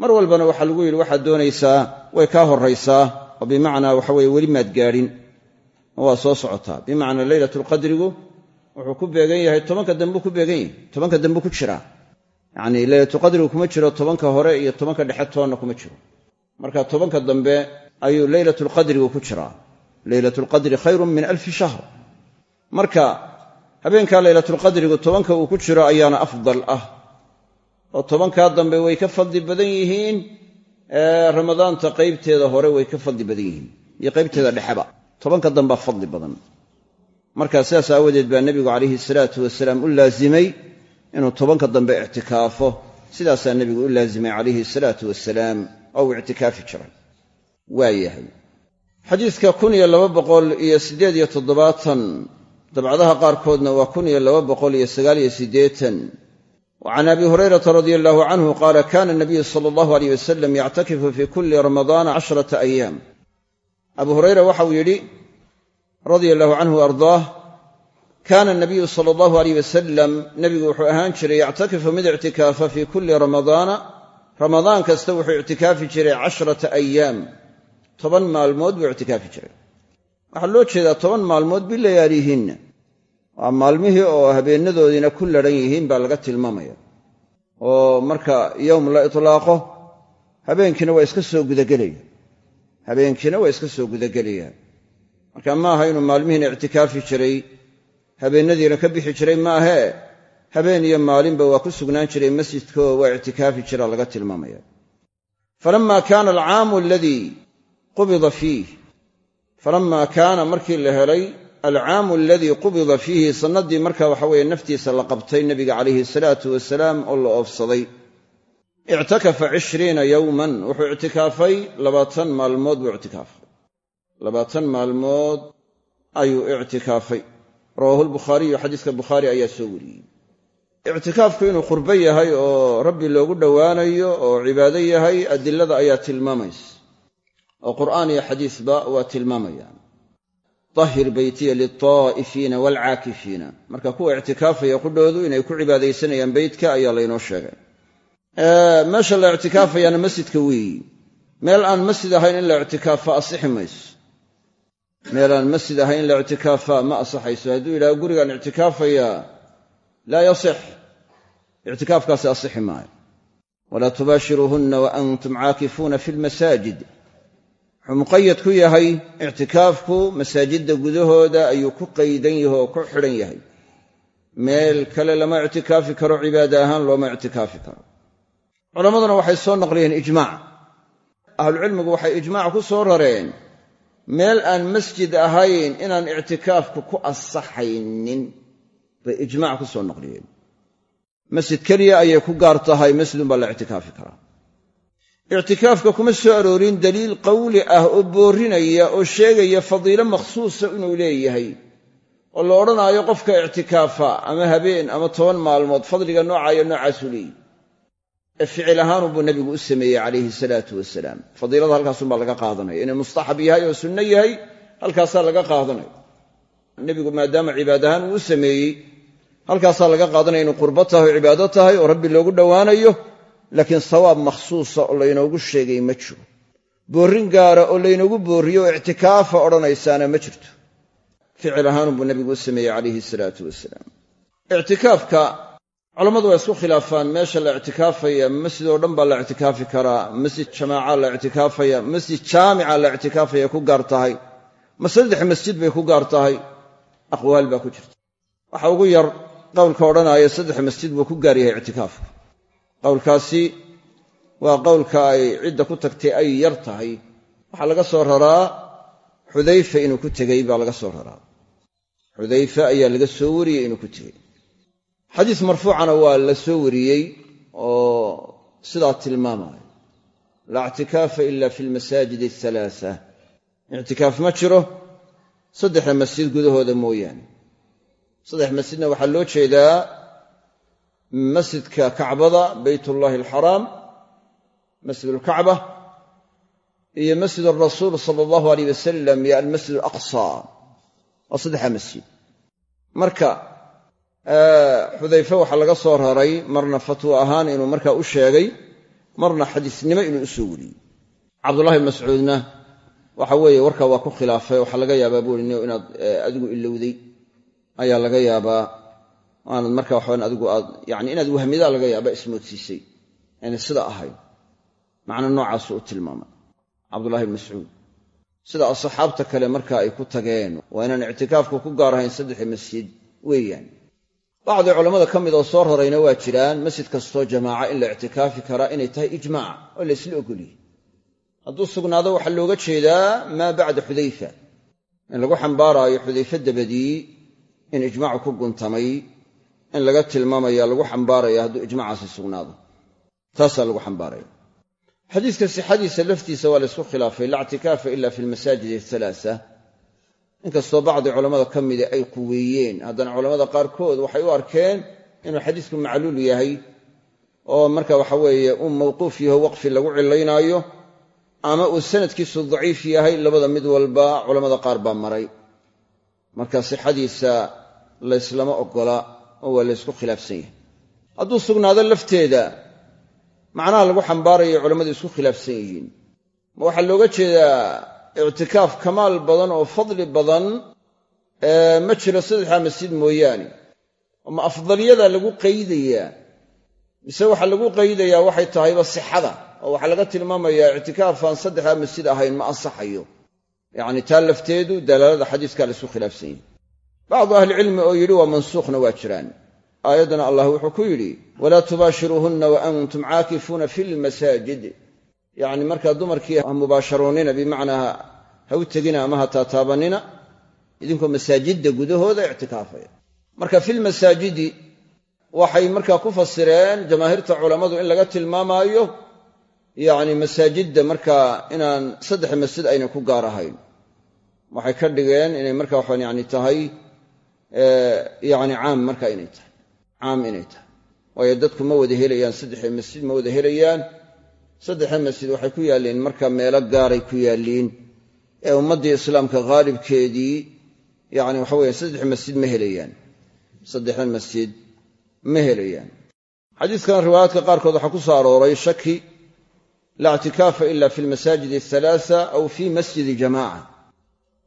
mar walbana waxaa lagu yidhi waxaad doonaysaa way kaa horraysaa oo bimacnaa waxa weye weli maad gaadhin waa soo socotaa. Bimacnaa leylatulqadrigu wuxuu ku beegan yahay tobanka dambuu ku beegan yahay tobanka dambuu ku jiraa yacnii leylatulqadrigu kuma jiro tobanka hore iyo tobanka dhexe toonna kuma jiro. Marka tobanka dambe ayuu leylatulqadrigu ku jiraa leylatulqadri khayrun min alfi shahr. Marka habeenkaa leylatulqadrigu tobanka uu ku jiro ayaana afdal ah. Oo tobankaa dambe way ka fadli badan yihiin ramadaanta qaybteeda hore way ka fadli badan yihiin iyo qaybteeda dhexeba tobanka dambaa fadli badan. Markaa sidaas aawadeed baa nebigu calayhi salaatu wasalaam u laazimay inuu tobanka dambe ictikaafo. Sidaasaa nebigu u laazimay calayhi salaatu wasalaam oo uu ictikaafi jiray. Waa yahay. Xadiidka dabcadaha qaarkoodna waa can abi hurayrata radia allahu canhu qaala kana nabiyu sala allahu aleyh wasalam yactakifu fii kulli ramadaana casharata ayaam abu hurayra waxauu yidhi radia allahu canhu ardaah kaana nabiyu sala allahu aleyh wasalam nebigu wuxuu ahaan jiray yactakifu mid ictikaafa fii kulli ramadaana ramadaan kasta wuxuu ictikaafi jiray casharata ayaam toban maalmood buu ictikaafi jiray. Waxaa loo jeedaa toban maalmood bilayaalihinna waa maalmihii oo habeenadoodiina ku ladhan yihiin baa laga tilmaamaya. Oo marka yowm la itlaaqo habeenkiina waa iska soo gudagelaya habeenkiina waa iska soo gudagelayaan. Marka ma aha inuu maalmihiina ictikaafi jiray habeennadiina ka bixi jiray maahee habeen iyo maalinba waa ku sugnaan jiray masjidkaoo waa ictikaafi jira laga tilmaamaya. Falamma kaana alcaamu aladii qubida fiih. Falammaa kaana markii la helay alcaamu aladii qubida fiihi sannaddii marka waxa weeye naftiisa la qabtay nebiga calayhi salaatu wasalaam oo la oofsaday ictakafa cishriina yowman wuxuu ictikaafay labaatan maalmood buu ictikaafay labaatan maalmood ayuu ictikaafay rawaahu lbukhaariyu xadiiska bukhaari ayaa soo wariyey ictikaafku inuu qurbo yahay oo rabbi loogu dhowaanayo oo cibaado yahay adilada ayaa tilmaamaysa oo qur'aan iyo xadiisba waa tilmaamayaan tahir beytiya liltaa'ifiina waalcaakifiina marka kuwa ictikaafaya qudhoodu inay ku cibaadaysanayaan beytka ayaa laynoo sheegay meesha la ictikaafayaana masjidka weeyi. Meel aan masjid ahayn in la ictikaafa asixi mayso. Meel aan masjid ahayn in la ictikaafa ma asaxayso hadduu yidhaha gurigaan ictikaafayaa laa yasix. Ictikaafkaasi asixi maayo. Walaa tubaashiruuhunna wa antum caakifuuna fi lmasaajid wuxuu muqayad ku yahay ictikaafku masaajidda gudahooda ayuu ku qaydan yahay oo ku xidhan yahay. Meel kale lama ictikaafi karo cibaada ahaan looma ictikaafi karo culammaduna waxay soo naqliyeen ijmaac. Ahlucilmigu waxay ijmaac ku soo rareen. Meel aan masjid ahayn inaan ictikaafku ku ansaxaynin bay ijmaac ku soo naqliyeen. Masjid keliya ayay ku gaar tahay masjidun baa la ictikaafi karaa. Ictikaafka kuma soo aroorin daliil qawli ah oo boorrinaya oo sheegaya fadiilo makhsuusa inuu leeyahay. Oo la odhanaayo qofka ictikaafa ama habeen ama toban maalmood fadliga noocaayo noocaasuu leeyahy ee ficil ahaanunbuu nebigu u sameeyey calayhi salaatu wasalaam. Fadiilada halkaasunbaa laga qaadanaya inay mustaxab yahay oo sunno yahay halkaasaa laga qaadanaya nebigu maadaama cibaad ahaan uu sameeyey halkaasaa laga qaadanaya inuu qurbo tahay oo cibaado tahay oo rabbi loogu dhowaanayo laakiin sawaab makhsuusa oo laynoogu sheegay ma jiro. Boorrin gaara oo laynoogu boorriyo oo ictikaafa odhanaysaana ma jirto. Ficil ahaanunbuu nebigu u sameeyey calayhi salaatu wasalaam culammadu waa isku khilaafaan. Meesha la ictikaafaya masjid oo dhan baa la ictikaafi karaa. Masjid jamaaca la ictikaafaya masjid jaamica la ictikaafaya ku gaar tahay. Ma saddex masjid bay ku gaar tahay. Aqwaal baa ku jirta. Waxa ugu yar qowlka odhanaya saddex masjid buu ku gaar yahay ictikaafku qowlkaasi waa qowlka ay cidda ku tagtay ay yar tahay. Waxaa laga soo raraa xudayfa inuu ku tegey baa laga soo raraa. Xudayfa ayaa laga soo wariyey inuu ku tegey xadiis marfuucana waa la soo wariyey oo sidaa tilmaamaya laa ictikaafa ila fi lmasaajid ahalaaa ictikaaf ma jiro saddexda masjid gudahooda mooyaane. Saddex masjidna waxaa loo jeedaa masjidka kacbada beytullaahi alxaraam masjid alkacba iyo masjid arasuul sala allahu aleyh wasalam iyo almasjid alaqsa. Waa saddexda masjid marka xudayfe waxaa laga soo raray marna fatwo ahaan inuu markaa u sheegay marna xadiisnimo inuu u soo wariyey. Cabdullahi mascuudna waxa weeye warkaa waa ku khilaafay waxaa laga yaabaa buui inaad adigu ilowday ayaa laga yaabaa aanad marka waxaban adigu aad yani inaad wahmidaa laga yaabaa ismoodsiisay aanay sida ahayn macna noocaasu u tilmaamay. Cabdullahi mascuud. Sida asxaabta kale marka ay ku tageen waa inaan ictikaafku ku gaar ahayn masjid weeyaan bacdi culammada ka mid oo soo rarayna waa jiraan masjid kastoo jamaaca in la ictikaafi karaa inay tahay ijmaac oo la ysla ogolyihi hadduu sugnaado waxaa looga jeedaa maa bacda xudayfa. In lagu xambaaraayo xudayfe dabadii in ijmaacu ku guntamay in laga tilmaamaya lagu xambaaraya hadduu ijmaacaasi sugnaado. Taasaa lagu xambaaraya. Xadiiska sixadiisa laftiisa waa la ysku khilaafay laa ictikaafa ila fi lmasaajid ahalaaa inkastoo bacdi culammada ka mida ay quweeyeen haddana culammada qaarkood waxay u arkeen inuu xadiisku macluul yahay oo marka waxa weeye uu mawquuf yaho waqfi lagu cilaynaayo ama uu sanadkiisu daciif yahay labada mid walba culammada qaar baa maray. Marka sixadiisa layslama ogola oo waa laysku khilaafsan yahay. Hadduu sugnaado lafteeda macnaha lagu xambaarayo culammadu isku khilaafsan yihiin. Ma waxaa looga jeedaa ictikaaf kamaal badan oo fadli badan ma jiro saddexdaa masjid mooyaane. Ma afdaliyada lagu qaydayaa mise waxaa lagu qaydayaa waxay tahayba sixada oo waxaa laga tilmaamayaa ictikaaf aan saddexdaa masjid ahayn ma ansaxayo. Yacni taa lafteedu dalaalada xadiiskaa la isku khilaafsan yahay. Bacdu ahlicilmi oo yidhi waa mansuukhna waa jiraan. Aayaddana allah wuxuu ku yidhi walaa tubaashiruuhunna wa antum fi lmasaajid yacni markaa dumarkii ha mubaasharoonnina bimacnaa ha u tegina ama ha taataabannina idinkoo masaajidda gudahooda ictikaafaya. Marka filmasaajidi waxay markaa ku fasireen jamaahiirta culammadu in laga tilmaamaayo yacni masaajidda markaa inaan saddex masjid ayna ku gaar ahayn. Waxay ka dhigeen inay marka waxaan yani tahay yani caam marka inay tahay caam inay tahay. Waayo dadku ma wada helayaan saddexda masjid ma wada helayaan saddexda masjid waxay ku yaalliin marka meelo gaaray ku yaalliin. Ee ummaddii islaamka haalibkeedii yacni waxa weeye saddex masjid ma helayaan. Saddexdan masjid ma helayaan. Xadiidkan riwaayaadka qaarkood waxaa ku soo arooray shaki laa ictikaafa ila fi lmasaajid athalaatha aw fi masjidi jamaaca.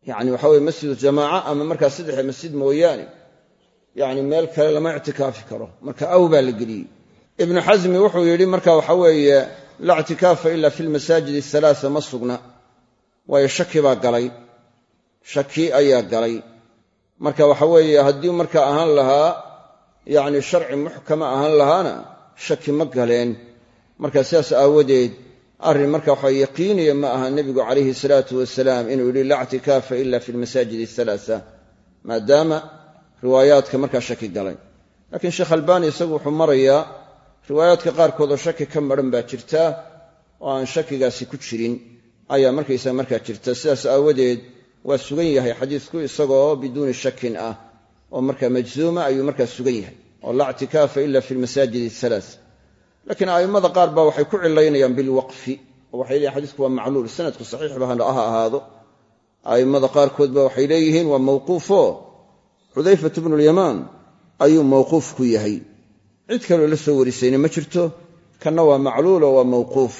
Yacni waxa weye masjidu jamaaca ama markaa saddexda masjid mooyaane. Yacni meel kale lama ictikaafi karo. Marka aw baa la geliyey. Ibnu xasmi wuxuu yidhi marka waxa weeye laa ictikaafa ila fi lmasaajid athalaatha ma sugna waayo shaki baa galay shaki ayaa galay marka waxa weeye haddii marka ahaan lahaa yacni sharci muxkama ahaan lahaana shaki ma galeen marka sidaas aawadeed arrin marka waxa yaqiiniya ma aha nebigu calayhi salaatu wasalaam inuu yidhi laa ictikaafa ila fi lmasaajid athalaatha maadaama riwaayaadka markaa shaki galay laakiin sheekh albaani isagu wuxuu marayaa riwaayaadka qaarkood oo shaki ka maran baa jirta oo aan shakigaasi ku jirin ayaa markaysaga markaa jirta. Sidaas aawadeed waa sugan yahay xadiidku isagoo biduuni shakin ah oo marka majzuuma ayuu markaa sugan yahay oo laa ictikaafa ila fi lmasaajid athalaat laakiin a'immada qaar baa waxay ku cilaynayaan bilwaqfi oo waxay leeyihiin xadiisku waa macluul sanadku saxiixba ha ahaado. A'immada qaarkood ba waxay leeyihiin waa mawquufo. Xudayfat bnu lyamaan ayuu mawquuf ku yahay cid kaloo la soo warisayna ma jirto. Kanna waa macluulo waa mawquuf.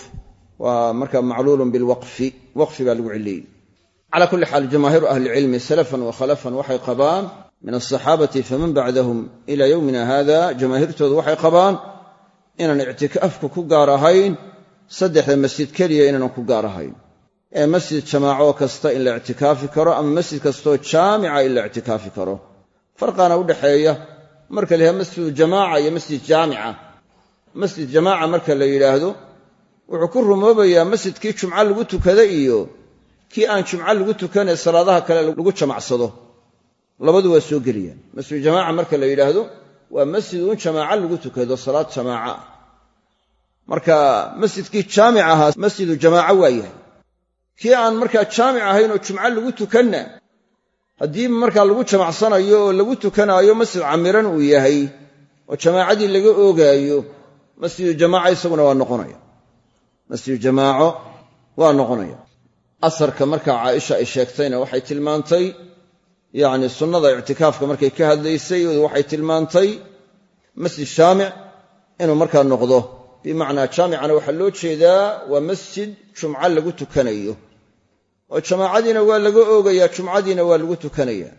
Waa marka macluulun bilwaqfi. Waqfi baa lagu cileeyey cala kulli xaal jamaahiiru ahlicilmi salafan wa khalafan waxay qabaan. Min asaxaabati faman bacdahum ila yowmina hada jamaahiirtoodu waxay qabaan inaan ictikaafku ku gaar ahayn saddexda masjid keliya inaanan ku gaar ee masjid jamaaco kasta in la ictikaafi karo ama masjid kastoo jaamica in la ictikaafi karo. Farqaana udhaxeeya marka la yidhahdo masjidu jamaaca iyo masjid jaamica. Masjid jamaaca marka la yidhaahdo wuxuu ku rumoobayaa masjidkii jumco lagu tukada iyo kii aan jumco lagu tukanee salaadaha kale lagu jamacsado. Labadu waa soo geliyaan. Masjidu jamaaca marka la yidhaahdo waa masjid uun jamaaco lagu tukado salaad jamaaca. Ah marka masjidkii jaamic ahaa masjidu jamaaco waa yahay. Kii aan markaa jaamic ahayn oo jumco lagu tukanna haddii markaa lagu jamacsanayo oo lagu tukanaayo masjid camiran uu yahay. Oo jamaacadii laga oogaayo masjidu jamaaca isaguna waa noqonaya. Masjidu jamaaco waa noqonaya. Asarka markaa caaisha ay sheegtayna waxay tilmaantay yacni sunnada ictikaafka markay ka hadlaysay waxay tilmaantay masjid jaamic inuu markaa noqdo. Bimacnaa jaamicana waxaa loo jeedaa waa masjid jumco lagu tukanayo oo jamaacadiina waa laga oogayaa jumcadiina waa lagu tukanaya.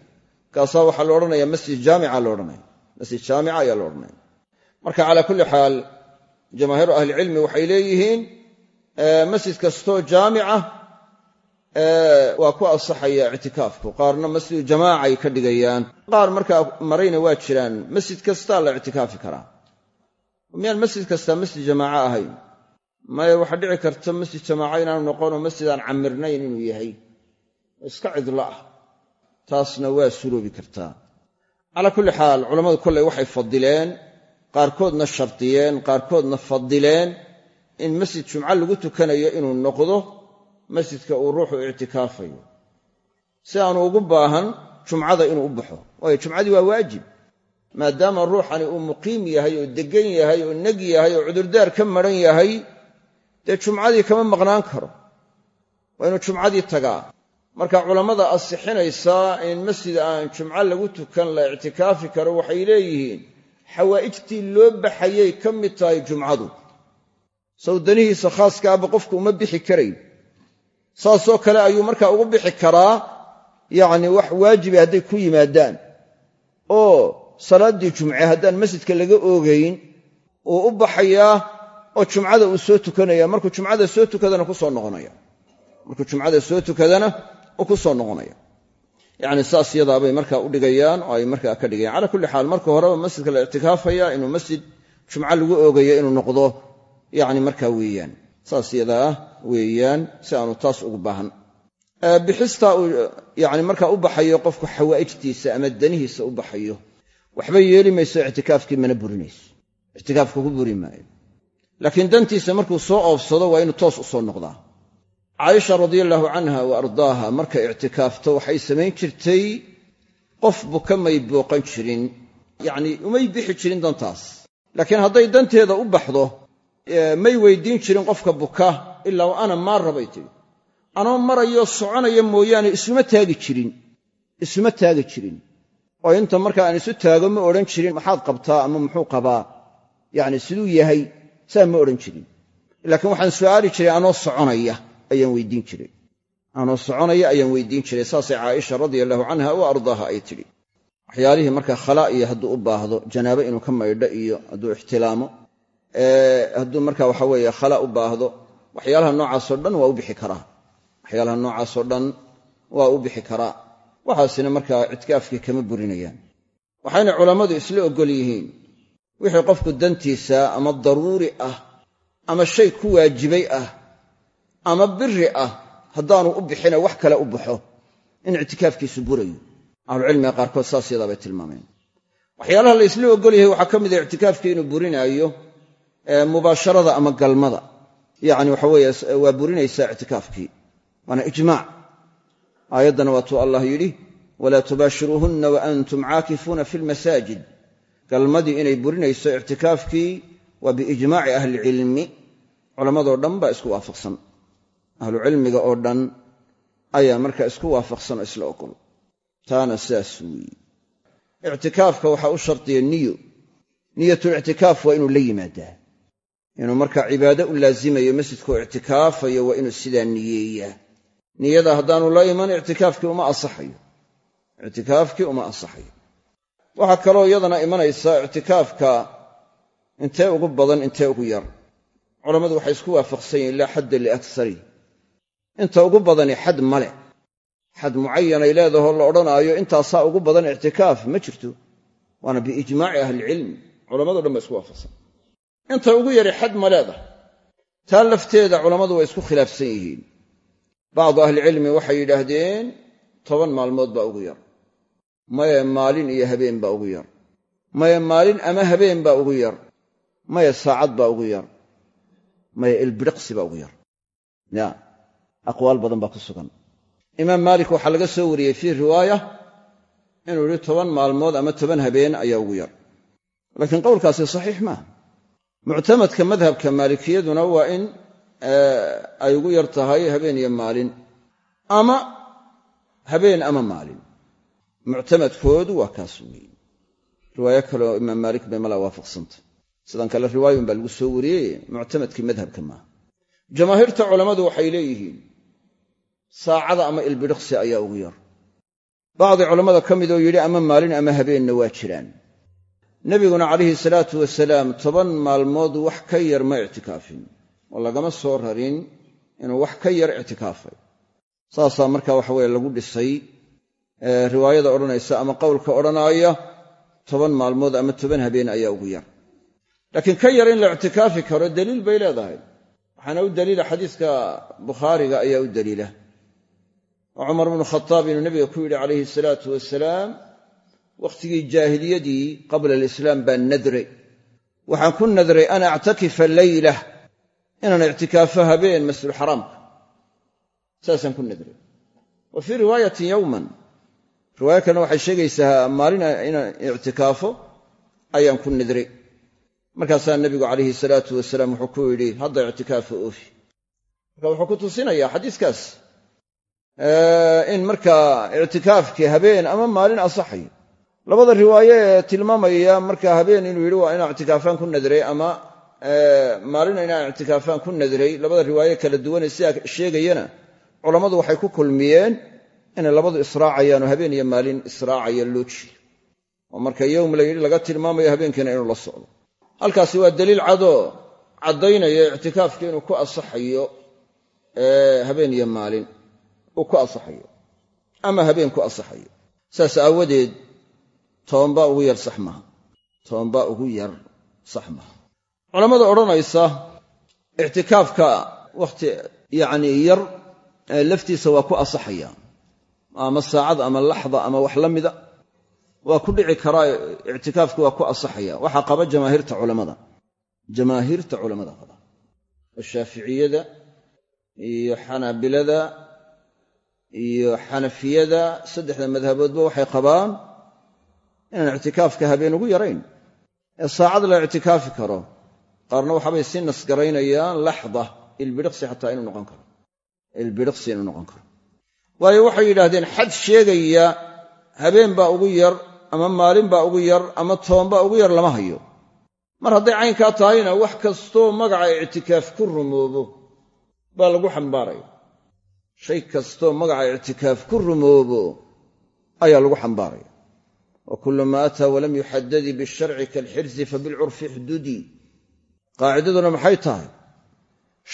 Kaasaa waxaa la odhanaya masjid jaamica la odhanaya masjid jaamica ayaa la odhanaya marka calaa kulli xaal jamaahiiru ahlicilmi waxay leeyihiin masjid kastoo jaamica waa ku asaxaya ictikaafku. Qaarna masjidu jamaacay ka dhigayaan. Qaar markaa marayna waa jiraan masjid kastaa la ictikaafi karaa. Miyaan masjid kastaa masjid jamaaco ahayn maya waxaa dhici karta masjid jamaaco inaanu noqonoo masjid aan camirnayn inuu yahay. Iska cidlo ah. Taasna waa suroobi kartaa calaa kulli xaal culammadu kolley waxay fadileen qaarkoodna shardiyeen qaarkoodna fadileen in masjid jumco lagu tukanayo inuu noqdo masjidka uu ruuxu ictikaafayo. Si aanu ugu baahan jumcada inuu u baxo. Waayo jumcadii waa waajib maadaama ruuxani uu muqiim yahay oo deggan yahay oo neg yahay oo cudurdaar ka maran yahay dee jumcadii kama maqnaan karo. Waa inuu jumcadii tagaa. Marka culammada asixinaysaa in masjid aan jumco lagu tukan la ictikaafi karo waxay leeyihiin xawaa'ijtii loo baxayay ka mid tahay jumcadu. Sawdanihiisa khaaskaaba qofku uma bixi karayn saasoo kale ayuu markaa ugu bixi karaa yacni wax waajiba hadday ku yimaadaan. Oo salaaddii jumce haddaan masjidka laga oogayn uu u baxayaa oo jumcada uu soo tukanaya markuu jumcada soo tukadana ku soo noqonaya. Markuu jumcada soo tukadana ku soo noqonaya. Yacni saas yadaabay markaa u dhigayaan oo ay markaa ka dhigayaan. Cala kulli xaal marka horeba masjidka la ictikaafaya inuu masjid jumco lagu oogayo inuu noqdo yacni markaa weeyaan. Saas yadaa weeyaan si aanu taas ugu baahan. Bixistaa uu yani markaa u baxayo qofku xawaa'ijtiisa ama danihiisa u baxayo waxba yeeli mayso ictikaafkii mana burinayso. Ictikaafka ku buri maayo laakiin dantiisa markuu soo oobsado waa inuu toos u soo noqdaa. Caaisha radia allaahu canha wa ardaaha markay ictikaafto waxay samayn jirtay qof buka may booqan jirin yacnii umay bixi jirin dantaas. Laakiin hadday danteeda u baxdo may weydiin jirin qofka buka ilaa wa ana maarra bay tidhi anoo marayoo soconaya mooyaane isuma taagi jirin isuma taagi jirin. Oo inta markaa aan isu taago ma odhan jirin maxaad qabtaa ama muxuu qabaa? Yacni siduu yahay saa ma odhan jirin. Laakiin waxaan su'aali jiray anoo soconaya ayaan weydiin jiray. Anoo soconaya ayaan weydiin jiray. Saasay caaisha radia allahu canha wa ardaaha ay tidhi. Waxyaalihii markaa khalaa iyo hadduu u baahdo janaabo inuu ka maydho iyo hadduu ixtilaamo hadduu markaa waxa weeye khala u baahdo waxyaalaha noocaasoo dhan waa u bixi karaa. Waxyaalaha noocaasoo dhan waa u bixi karaa. Waxaasina markaa ictikaafkii kama burinayaan. Waxayna culammadu isla oggol yihiin wixii qofku dantiisa ama daruuri ah ama shay ku waajibay ah ama biri ah haddaanu u bixina wax kale u baxo in ictikaafkiisu burayo. Ahlucilmiga qaarkood saas yadaa bay tilmaameen. Waxyaalaha la isla oggol yahay waxaa ka mid a ictikaafkii inuu burinaayo mubaasharada ama galmada. Yacni waxa weeye waa burinaysaa ictikaafkii. Waana ijmaac. Aayaddana waatuu allah yidhi walaa tubaashiruuhunna wa antum caakifuuna fi lmasaajid galmadii inay burinayso ictikaafkii waa biijmaaci ahlicilmi culammadoo dhan baa isku waafaqsan. Ahlucilmiga oo dhan ayaa markaa isku waafaqsan oo isla ogol taana sidaas weeye. Ictikaafka waxaa u shardiya niyo niyatulictikaaf waa inuu la yimaadaa. Inuu markaa cibaado u laazimayo masjidkao ictikaafayo waa inuu sidaa niyeeyaa. Niyada haddaanu la iman ictikaafkii uma asaxayo ictikaafkii uma asaxayo waxaa kaloo iyadana imanaysa ictikaafka intee ugu badan intee ugu yar. Culammadu waxay isku waafaqsan yihiin laa xadda liaksari inta ugu badani xad male xad mucayanay leedahoo la odhanaayo intaasaa ugu badan ictikaaf ma jirto. Waana biijmaaci ahlicilmi culamado dhan ba isku waafaqsan. Inta ugu yari xad ma leedahay taa lafteeda culammadu way isku khilaafsan yihiin. Bacdu ahlicilmi waxay yidhaahdeen toban maalmood baa ugu yar maye maalin iyo habeen baa ugu yar. Maye maalin ama habeen baa ugu yar. Maye saacad baa ugu yar. Maye ilbidhiqsi baa ugu yar. Ya aqwaal badan baa ku sugan. Imaam maalik waxaa laga soo wariyey fii riwaaya inuu yidhi toban maalmood ama toban habeen ayaa ugu yar. Laakiin qowlkaasi saxiix maaha muctamadka madhabka maalikiyaduna waa in ay ugu yar tahay habeen iyo maalin. Ama habeen ama maalin muctamadkoodu waa kaas weeye riwaayo kaleoo imaam maalik bay malaa waafaqsanta sidan kale riwaayun baa lagu soo wariyey muctamadkii madhabka maaha jamaahiirta culammadu waxay leeyihiin saacada ama ilbidhiqsi ayaa ugu yar bacdi culammada ka midoo yidhi ama maalin ama habeenna waa jiraan nebiguna calayhi salaatu wasalaam toban maalmood wax ka yar ma ictikaafin oo lagama soo rarin inuu wax ka yar ictikaafay saasaa marka waxa weye lagu dhisay riwaayada odhanaysa ama qowlka odhanaaya toban maalmood ama toban habeen ayaa ugu yar. Laakiin ka yar in la ictikaafi karo daliil bay leedahay. Waxaana u daliila xadiiska bukhaariga ayaa u daliila. Oo cumar bnu khataab inuu nebiga ku yidhi calayhi salaatu wasalaam wakhtigii jaahiliyadii qabla alislaam baan nadray. Waxaan ku nadray an actakifa leylah inaan ictikaafo habeen masjidulxaraamka saasaan ku nadray. Wa fii riwaayatin yowman riwaayo kalena waxay sheegaysaa maalin inaan ictikaafo ayaan ku nadray markaasaa nebigu calayhi salaatu wasalaam wuxuu ku yidhi hadda ictikaafa oofi. Marka wuxuu ku tusinayaa xadiiskaas in markaa ictikaafkii habeen ama maalin asaxayo labada riwaaye ee tilmaamaya markaa habeen inuu yidhi waa inaan ictikaafaan ku nadray ama maalin inaan ictikaafaan ku nadray labada riwaaye kala duwane sidaa sheegayana culammadu waxay ku kulmiyeen inay labadu israacayaan habeen iyo maalin israacaya loo jiyo oo marka yowm la yidhi laga tilmaamayo habeenkiina inuu la socdo. Halkaasi waa daliil cadoo caddaynaya ictikaafki inuu ku asaxayo habeen iyo maalin. Uu ku asaxayo ama habeen ku asaxayo saas aawadeed tobanbaa ugu yar sax maaha tobanbaa ugu yar sax maaha culammada odhanaysa ictikaafka wakhti yacnii yar laftiisa waa ku asaxaya ama saacad ama laxda ama wax la mida waa ku dhici karaa ictikaafki waa ku asaxaya waxaa qaba jamaahiirta culammada jamaahiirta culammada qaba. Oo shaaficiyada iyo xanaabilada iyo xanafiyada saddexda madhaboodba waxay qabaan inaan ictikaafka habeen ugu yarayn. Ee saacad la ictikaafi karo qaarna waxaabay sii nasgaraynayaan laxda ilbidhiqsi xataa inuu noqon karo. Ilbidhiqsi inuu noqon karo waayo waxay yidhaahdeen xad sheegaya habeen baa ugu yar ama maalin baa ugu yar ama toban baa ugu yar lama hayo. Mar hadday caynkaa tahayna wax kastoo magaca ictikaaf ku rumoobo baa lagu xambaaraya shay kastoo magaca ictikaaf ku rumoobo ayaa lagu xambaaraya wa kullu maa ataa walam yuxadadii bisharci kaalxirsi fabilcurfi xdudii qaacidaduna maxay tahay?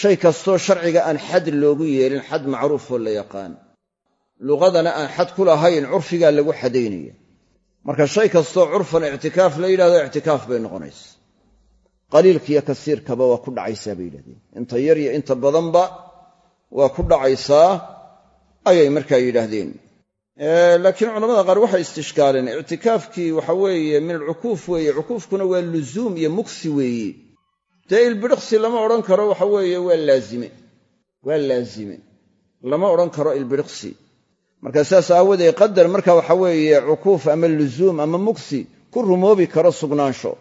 Shay kastoo sharciga aan xad loogu yeelin xad macruufoo la luqadana aan xad ku lahayn curfigaa lagu xadaynaya marka shay kastoo curfan ictikaaf la yidhahdo ictikaaf bay noqonaysa. Qaliilkiiyo kasiirkaba waa ku dhacaysaa bay yidhahdeen. Inta yar iyo inta badanba waa ku dhacaysaa ayay markaa yidhaahdeen. Laakiin culamada qaar waxay istishkaaleen ictikaafkii waxa weeye min alcukuuf weeye cukuufkuna waa luzuum iyo mugsi weeye. Dee ilbidhiqsi lama odhan karo waxa weeye waa laazime. Waa laazime. Lama odhan karo ilbidhiqsi marka sidaas aawadeed qadar marka waxa weeye cukuuf ama luzuum ama mugsi ku rumoobi karo sugnaansho.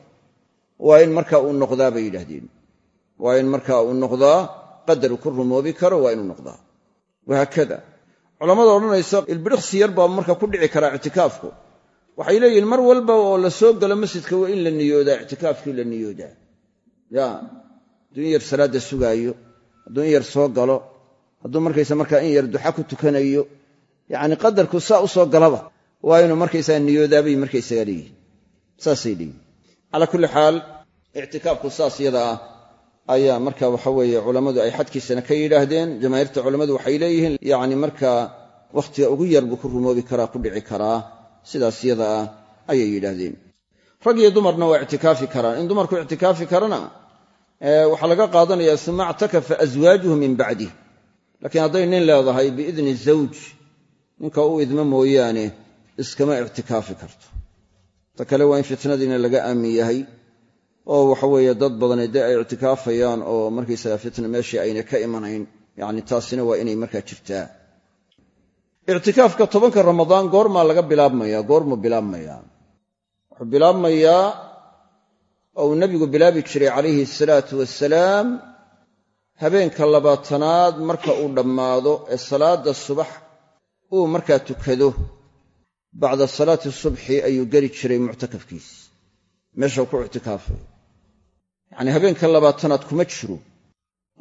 Waa in marka uu noqdaa bay yidhaahdeen. Waa in marka uu noqdaa qadar ku rumoobi karo waa inuu noqdaa. Wahaakada culammada odhanaysa ilbidhiqsi yar baa marka ku dhici karaa ictikaafku. Waxay leeyihiin mar walba oo la soo galo masjidka waa in la niyoodaa ictikaafkii la niyoodaa. Ya hadduu in yar salaadda sugaayo hadduu in yar soo galo hadduu markaysa markaa in yar duxa ku tukanayo yacni qadarku saa u soo galaba waa inuu markaysaa niyoodaabay markaysaga leeyihiin saasay leeyihiin calaa kulli xaal ictikaafku saas yada ah ayaa marka waxa weeye culammadu ay xadkiisana ka yidhaahdeen jamaahiirta culammadu waxay leeyihiin yacni markaa wakhtiga ugu yar buu ku rumoobi karaa ku dhici karaa sidaas yada ah ayay yidhaahdeen. Rag iyo dumarna waa ictikaafi karaan. In dumarku ictikaafi karana waxaa laga qaadanaya uma actakafa aswaajuhu min bacdih laakiin hadday nin leedahay biidni zawj ninka u idmo mooyaane iskama ictikaafi karto. Ta kale waa in fitnadiina laga aamin yahay oo waxaweeye dad badani dee ay ictikaafayaan oo markaysaga fitna meeshii ayna ka imanayn. Yacni taasina waa inay markaa jirtaa. Ictikaafka tobanka ramadaan goormaa laga bilaabmayaa goormuu bilaabmayaa wuxuu bilaabmayaa oo uu nebigu bilaabi jiray calayhi asalaatu wasalaam habeenka labaatanaad marka uu dhammaado ee salaadda subax uu markaa tukado bacda salaati subxi ayuu geli jiray muctakafkiis. Meeshau ku ictikaafay. Yacnii habeenka labaatanaad kuma jiro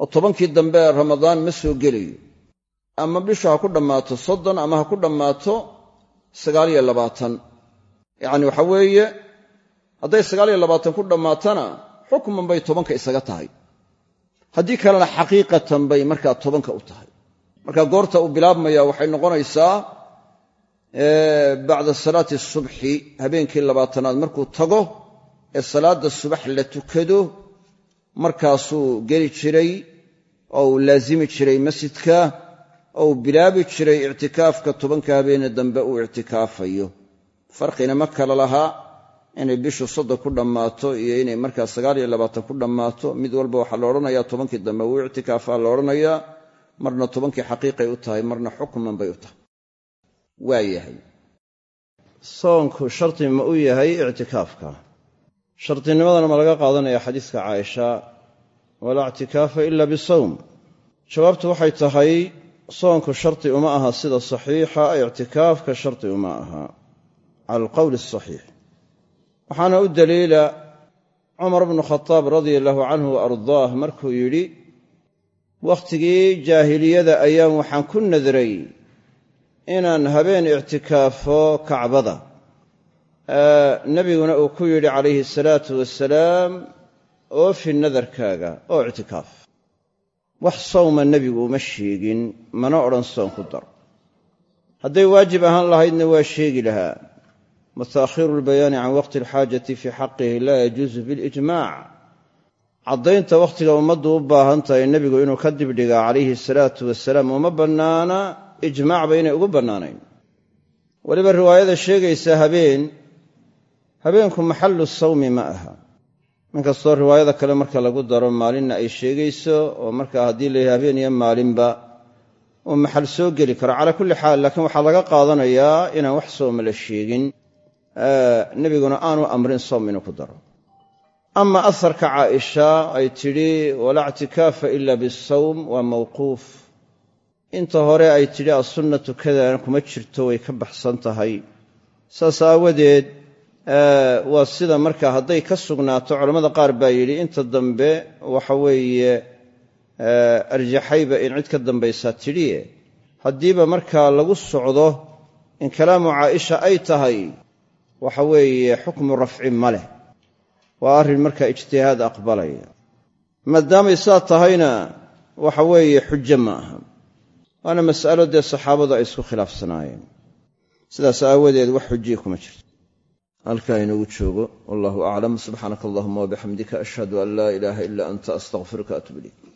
oo tobankii dambe ramadaan ma soo gelayo. Ama bishu ha ku dhammaato soddon ama ha ku dhammaato sagaaliyo labaatan. Yacni waxa weeye hadday sagaaliyo labaatan ku dhammaatana xukman bay tobanka isaga tahay. Haddii kalena xaqiiqatan bay markaa tobanka u tahay marka goorta uu bilaabmaya waxay noqonaysaa bacda salaati subxi habeenkii labaatanaad markuu tago ee salaadda subax la tukado markaasuu geli jiray oo uu laasimi jiray masjidka oo uu bilaabi jiray ictikaafka tobanka habeene dambe uu ictikaafayo. Farqina ma kala lahaa inay bishu soddon ku dhammaato iyo inay markaa sagaal iyo labaatan ku dhammaato. Mid walba waxaa la odhanayaa tobankii dambe wuu ictikaafaa la odhanayaa marna tobankii xaqiiqay u tahay marna xukman bay u tahay. Waa yahay. Soonku shardi ma u yahay ictikaafka. Shardinimadana ma laga qaadanaya xadiiska caaisha walaa ictikaafa ila bisawm. Jawaabtu waxay tahay soonku shardi uma aha sida saxiixa ictikaafka shardi uma aha. Cala alqowli asaxiix waxaana u daliila cumar bnu khadaab radia allahu canhu wa ardaah markuu yidhi wakhtigii jaahiliyada ayaan waxaan ku nadray inaan habeen ictikaafo kacbada. Nebiguna uu ku yidhi calayhi asalaatu wasalaam oofi nadarkaaga oo ictikaaf. Wax sawma nebigu uma sheegin mana odhan soon ku dar. Hadday waajib ahaan lahaydna waa sheegi lahaa. Wa taakhiiru albayaani can waqti alxaajati fii xaqihi laa yajuusu bilijmac caddaynta wakhtiga ummaddu u baahan tahay nebigu inuu ka dibdhigaa calayhi asalaatu wasalaam uma bannaana ijmaacba inay ugu bannaanayn. Weliba riwaayada sheegaysa habeen habeenku maxallu sawmi ma aha. Inkastoo riwaayada kale marka lagu daro maalinna ay sheegayso oo markaa haddii layahay habeen iyo maalinba uu maxal soo geli karo. Calaa kulli xaal laakiin waxaa laga qaadanayaa inaan wax sooma la sheegin. Nebiguna aanu amrin soom inuu ku daro ama aharka caaisha ay tidhi walaa ictikaafa ila bisawm waa mawquuf. Inta hore ay tidhi assunnatu kadana kuma jirto way ka baxsan tahay. Saas aawadeed waa sida marka hadday ka sugnaato culammada qaar baa yidhi inta dambe waxa weeye arjaxayba in cid ka dambaysaa tidhiye. Haddiiba markaa lagu socdo in kalaamu caaisha ay tahay waxa weeye xukmu rafci ma leh waa arrin markaa ijtihaad aqbalaya. Maadaamay saa tahayna waxa weeye xujo ma aha. Waana mas'alo dee saxaabadu ay isku khilaafsanaayeen. Sidaas aawadeed wax xujiya kuma jirto. Halkaa inoogu joogo. Wallahu aclam subxaanaka allahuma wabixamdika ashhadu an laa ilaaha ila anta astaqfiruka atub ilayk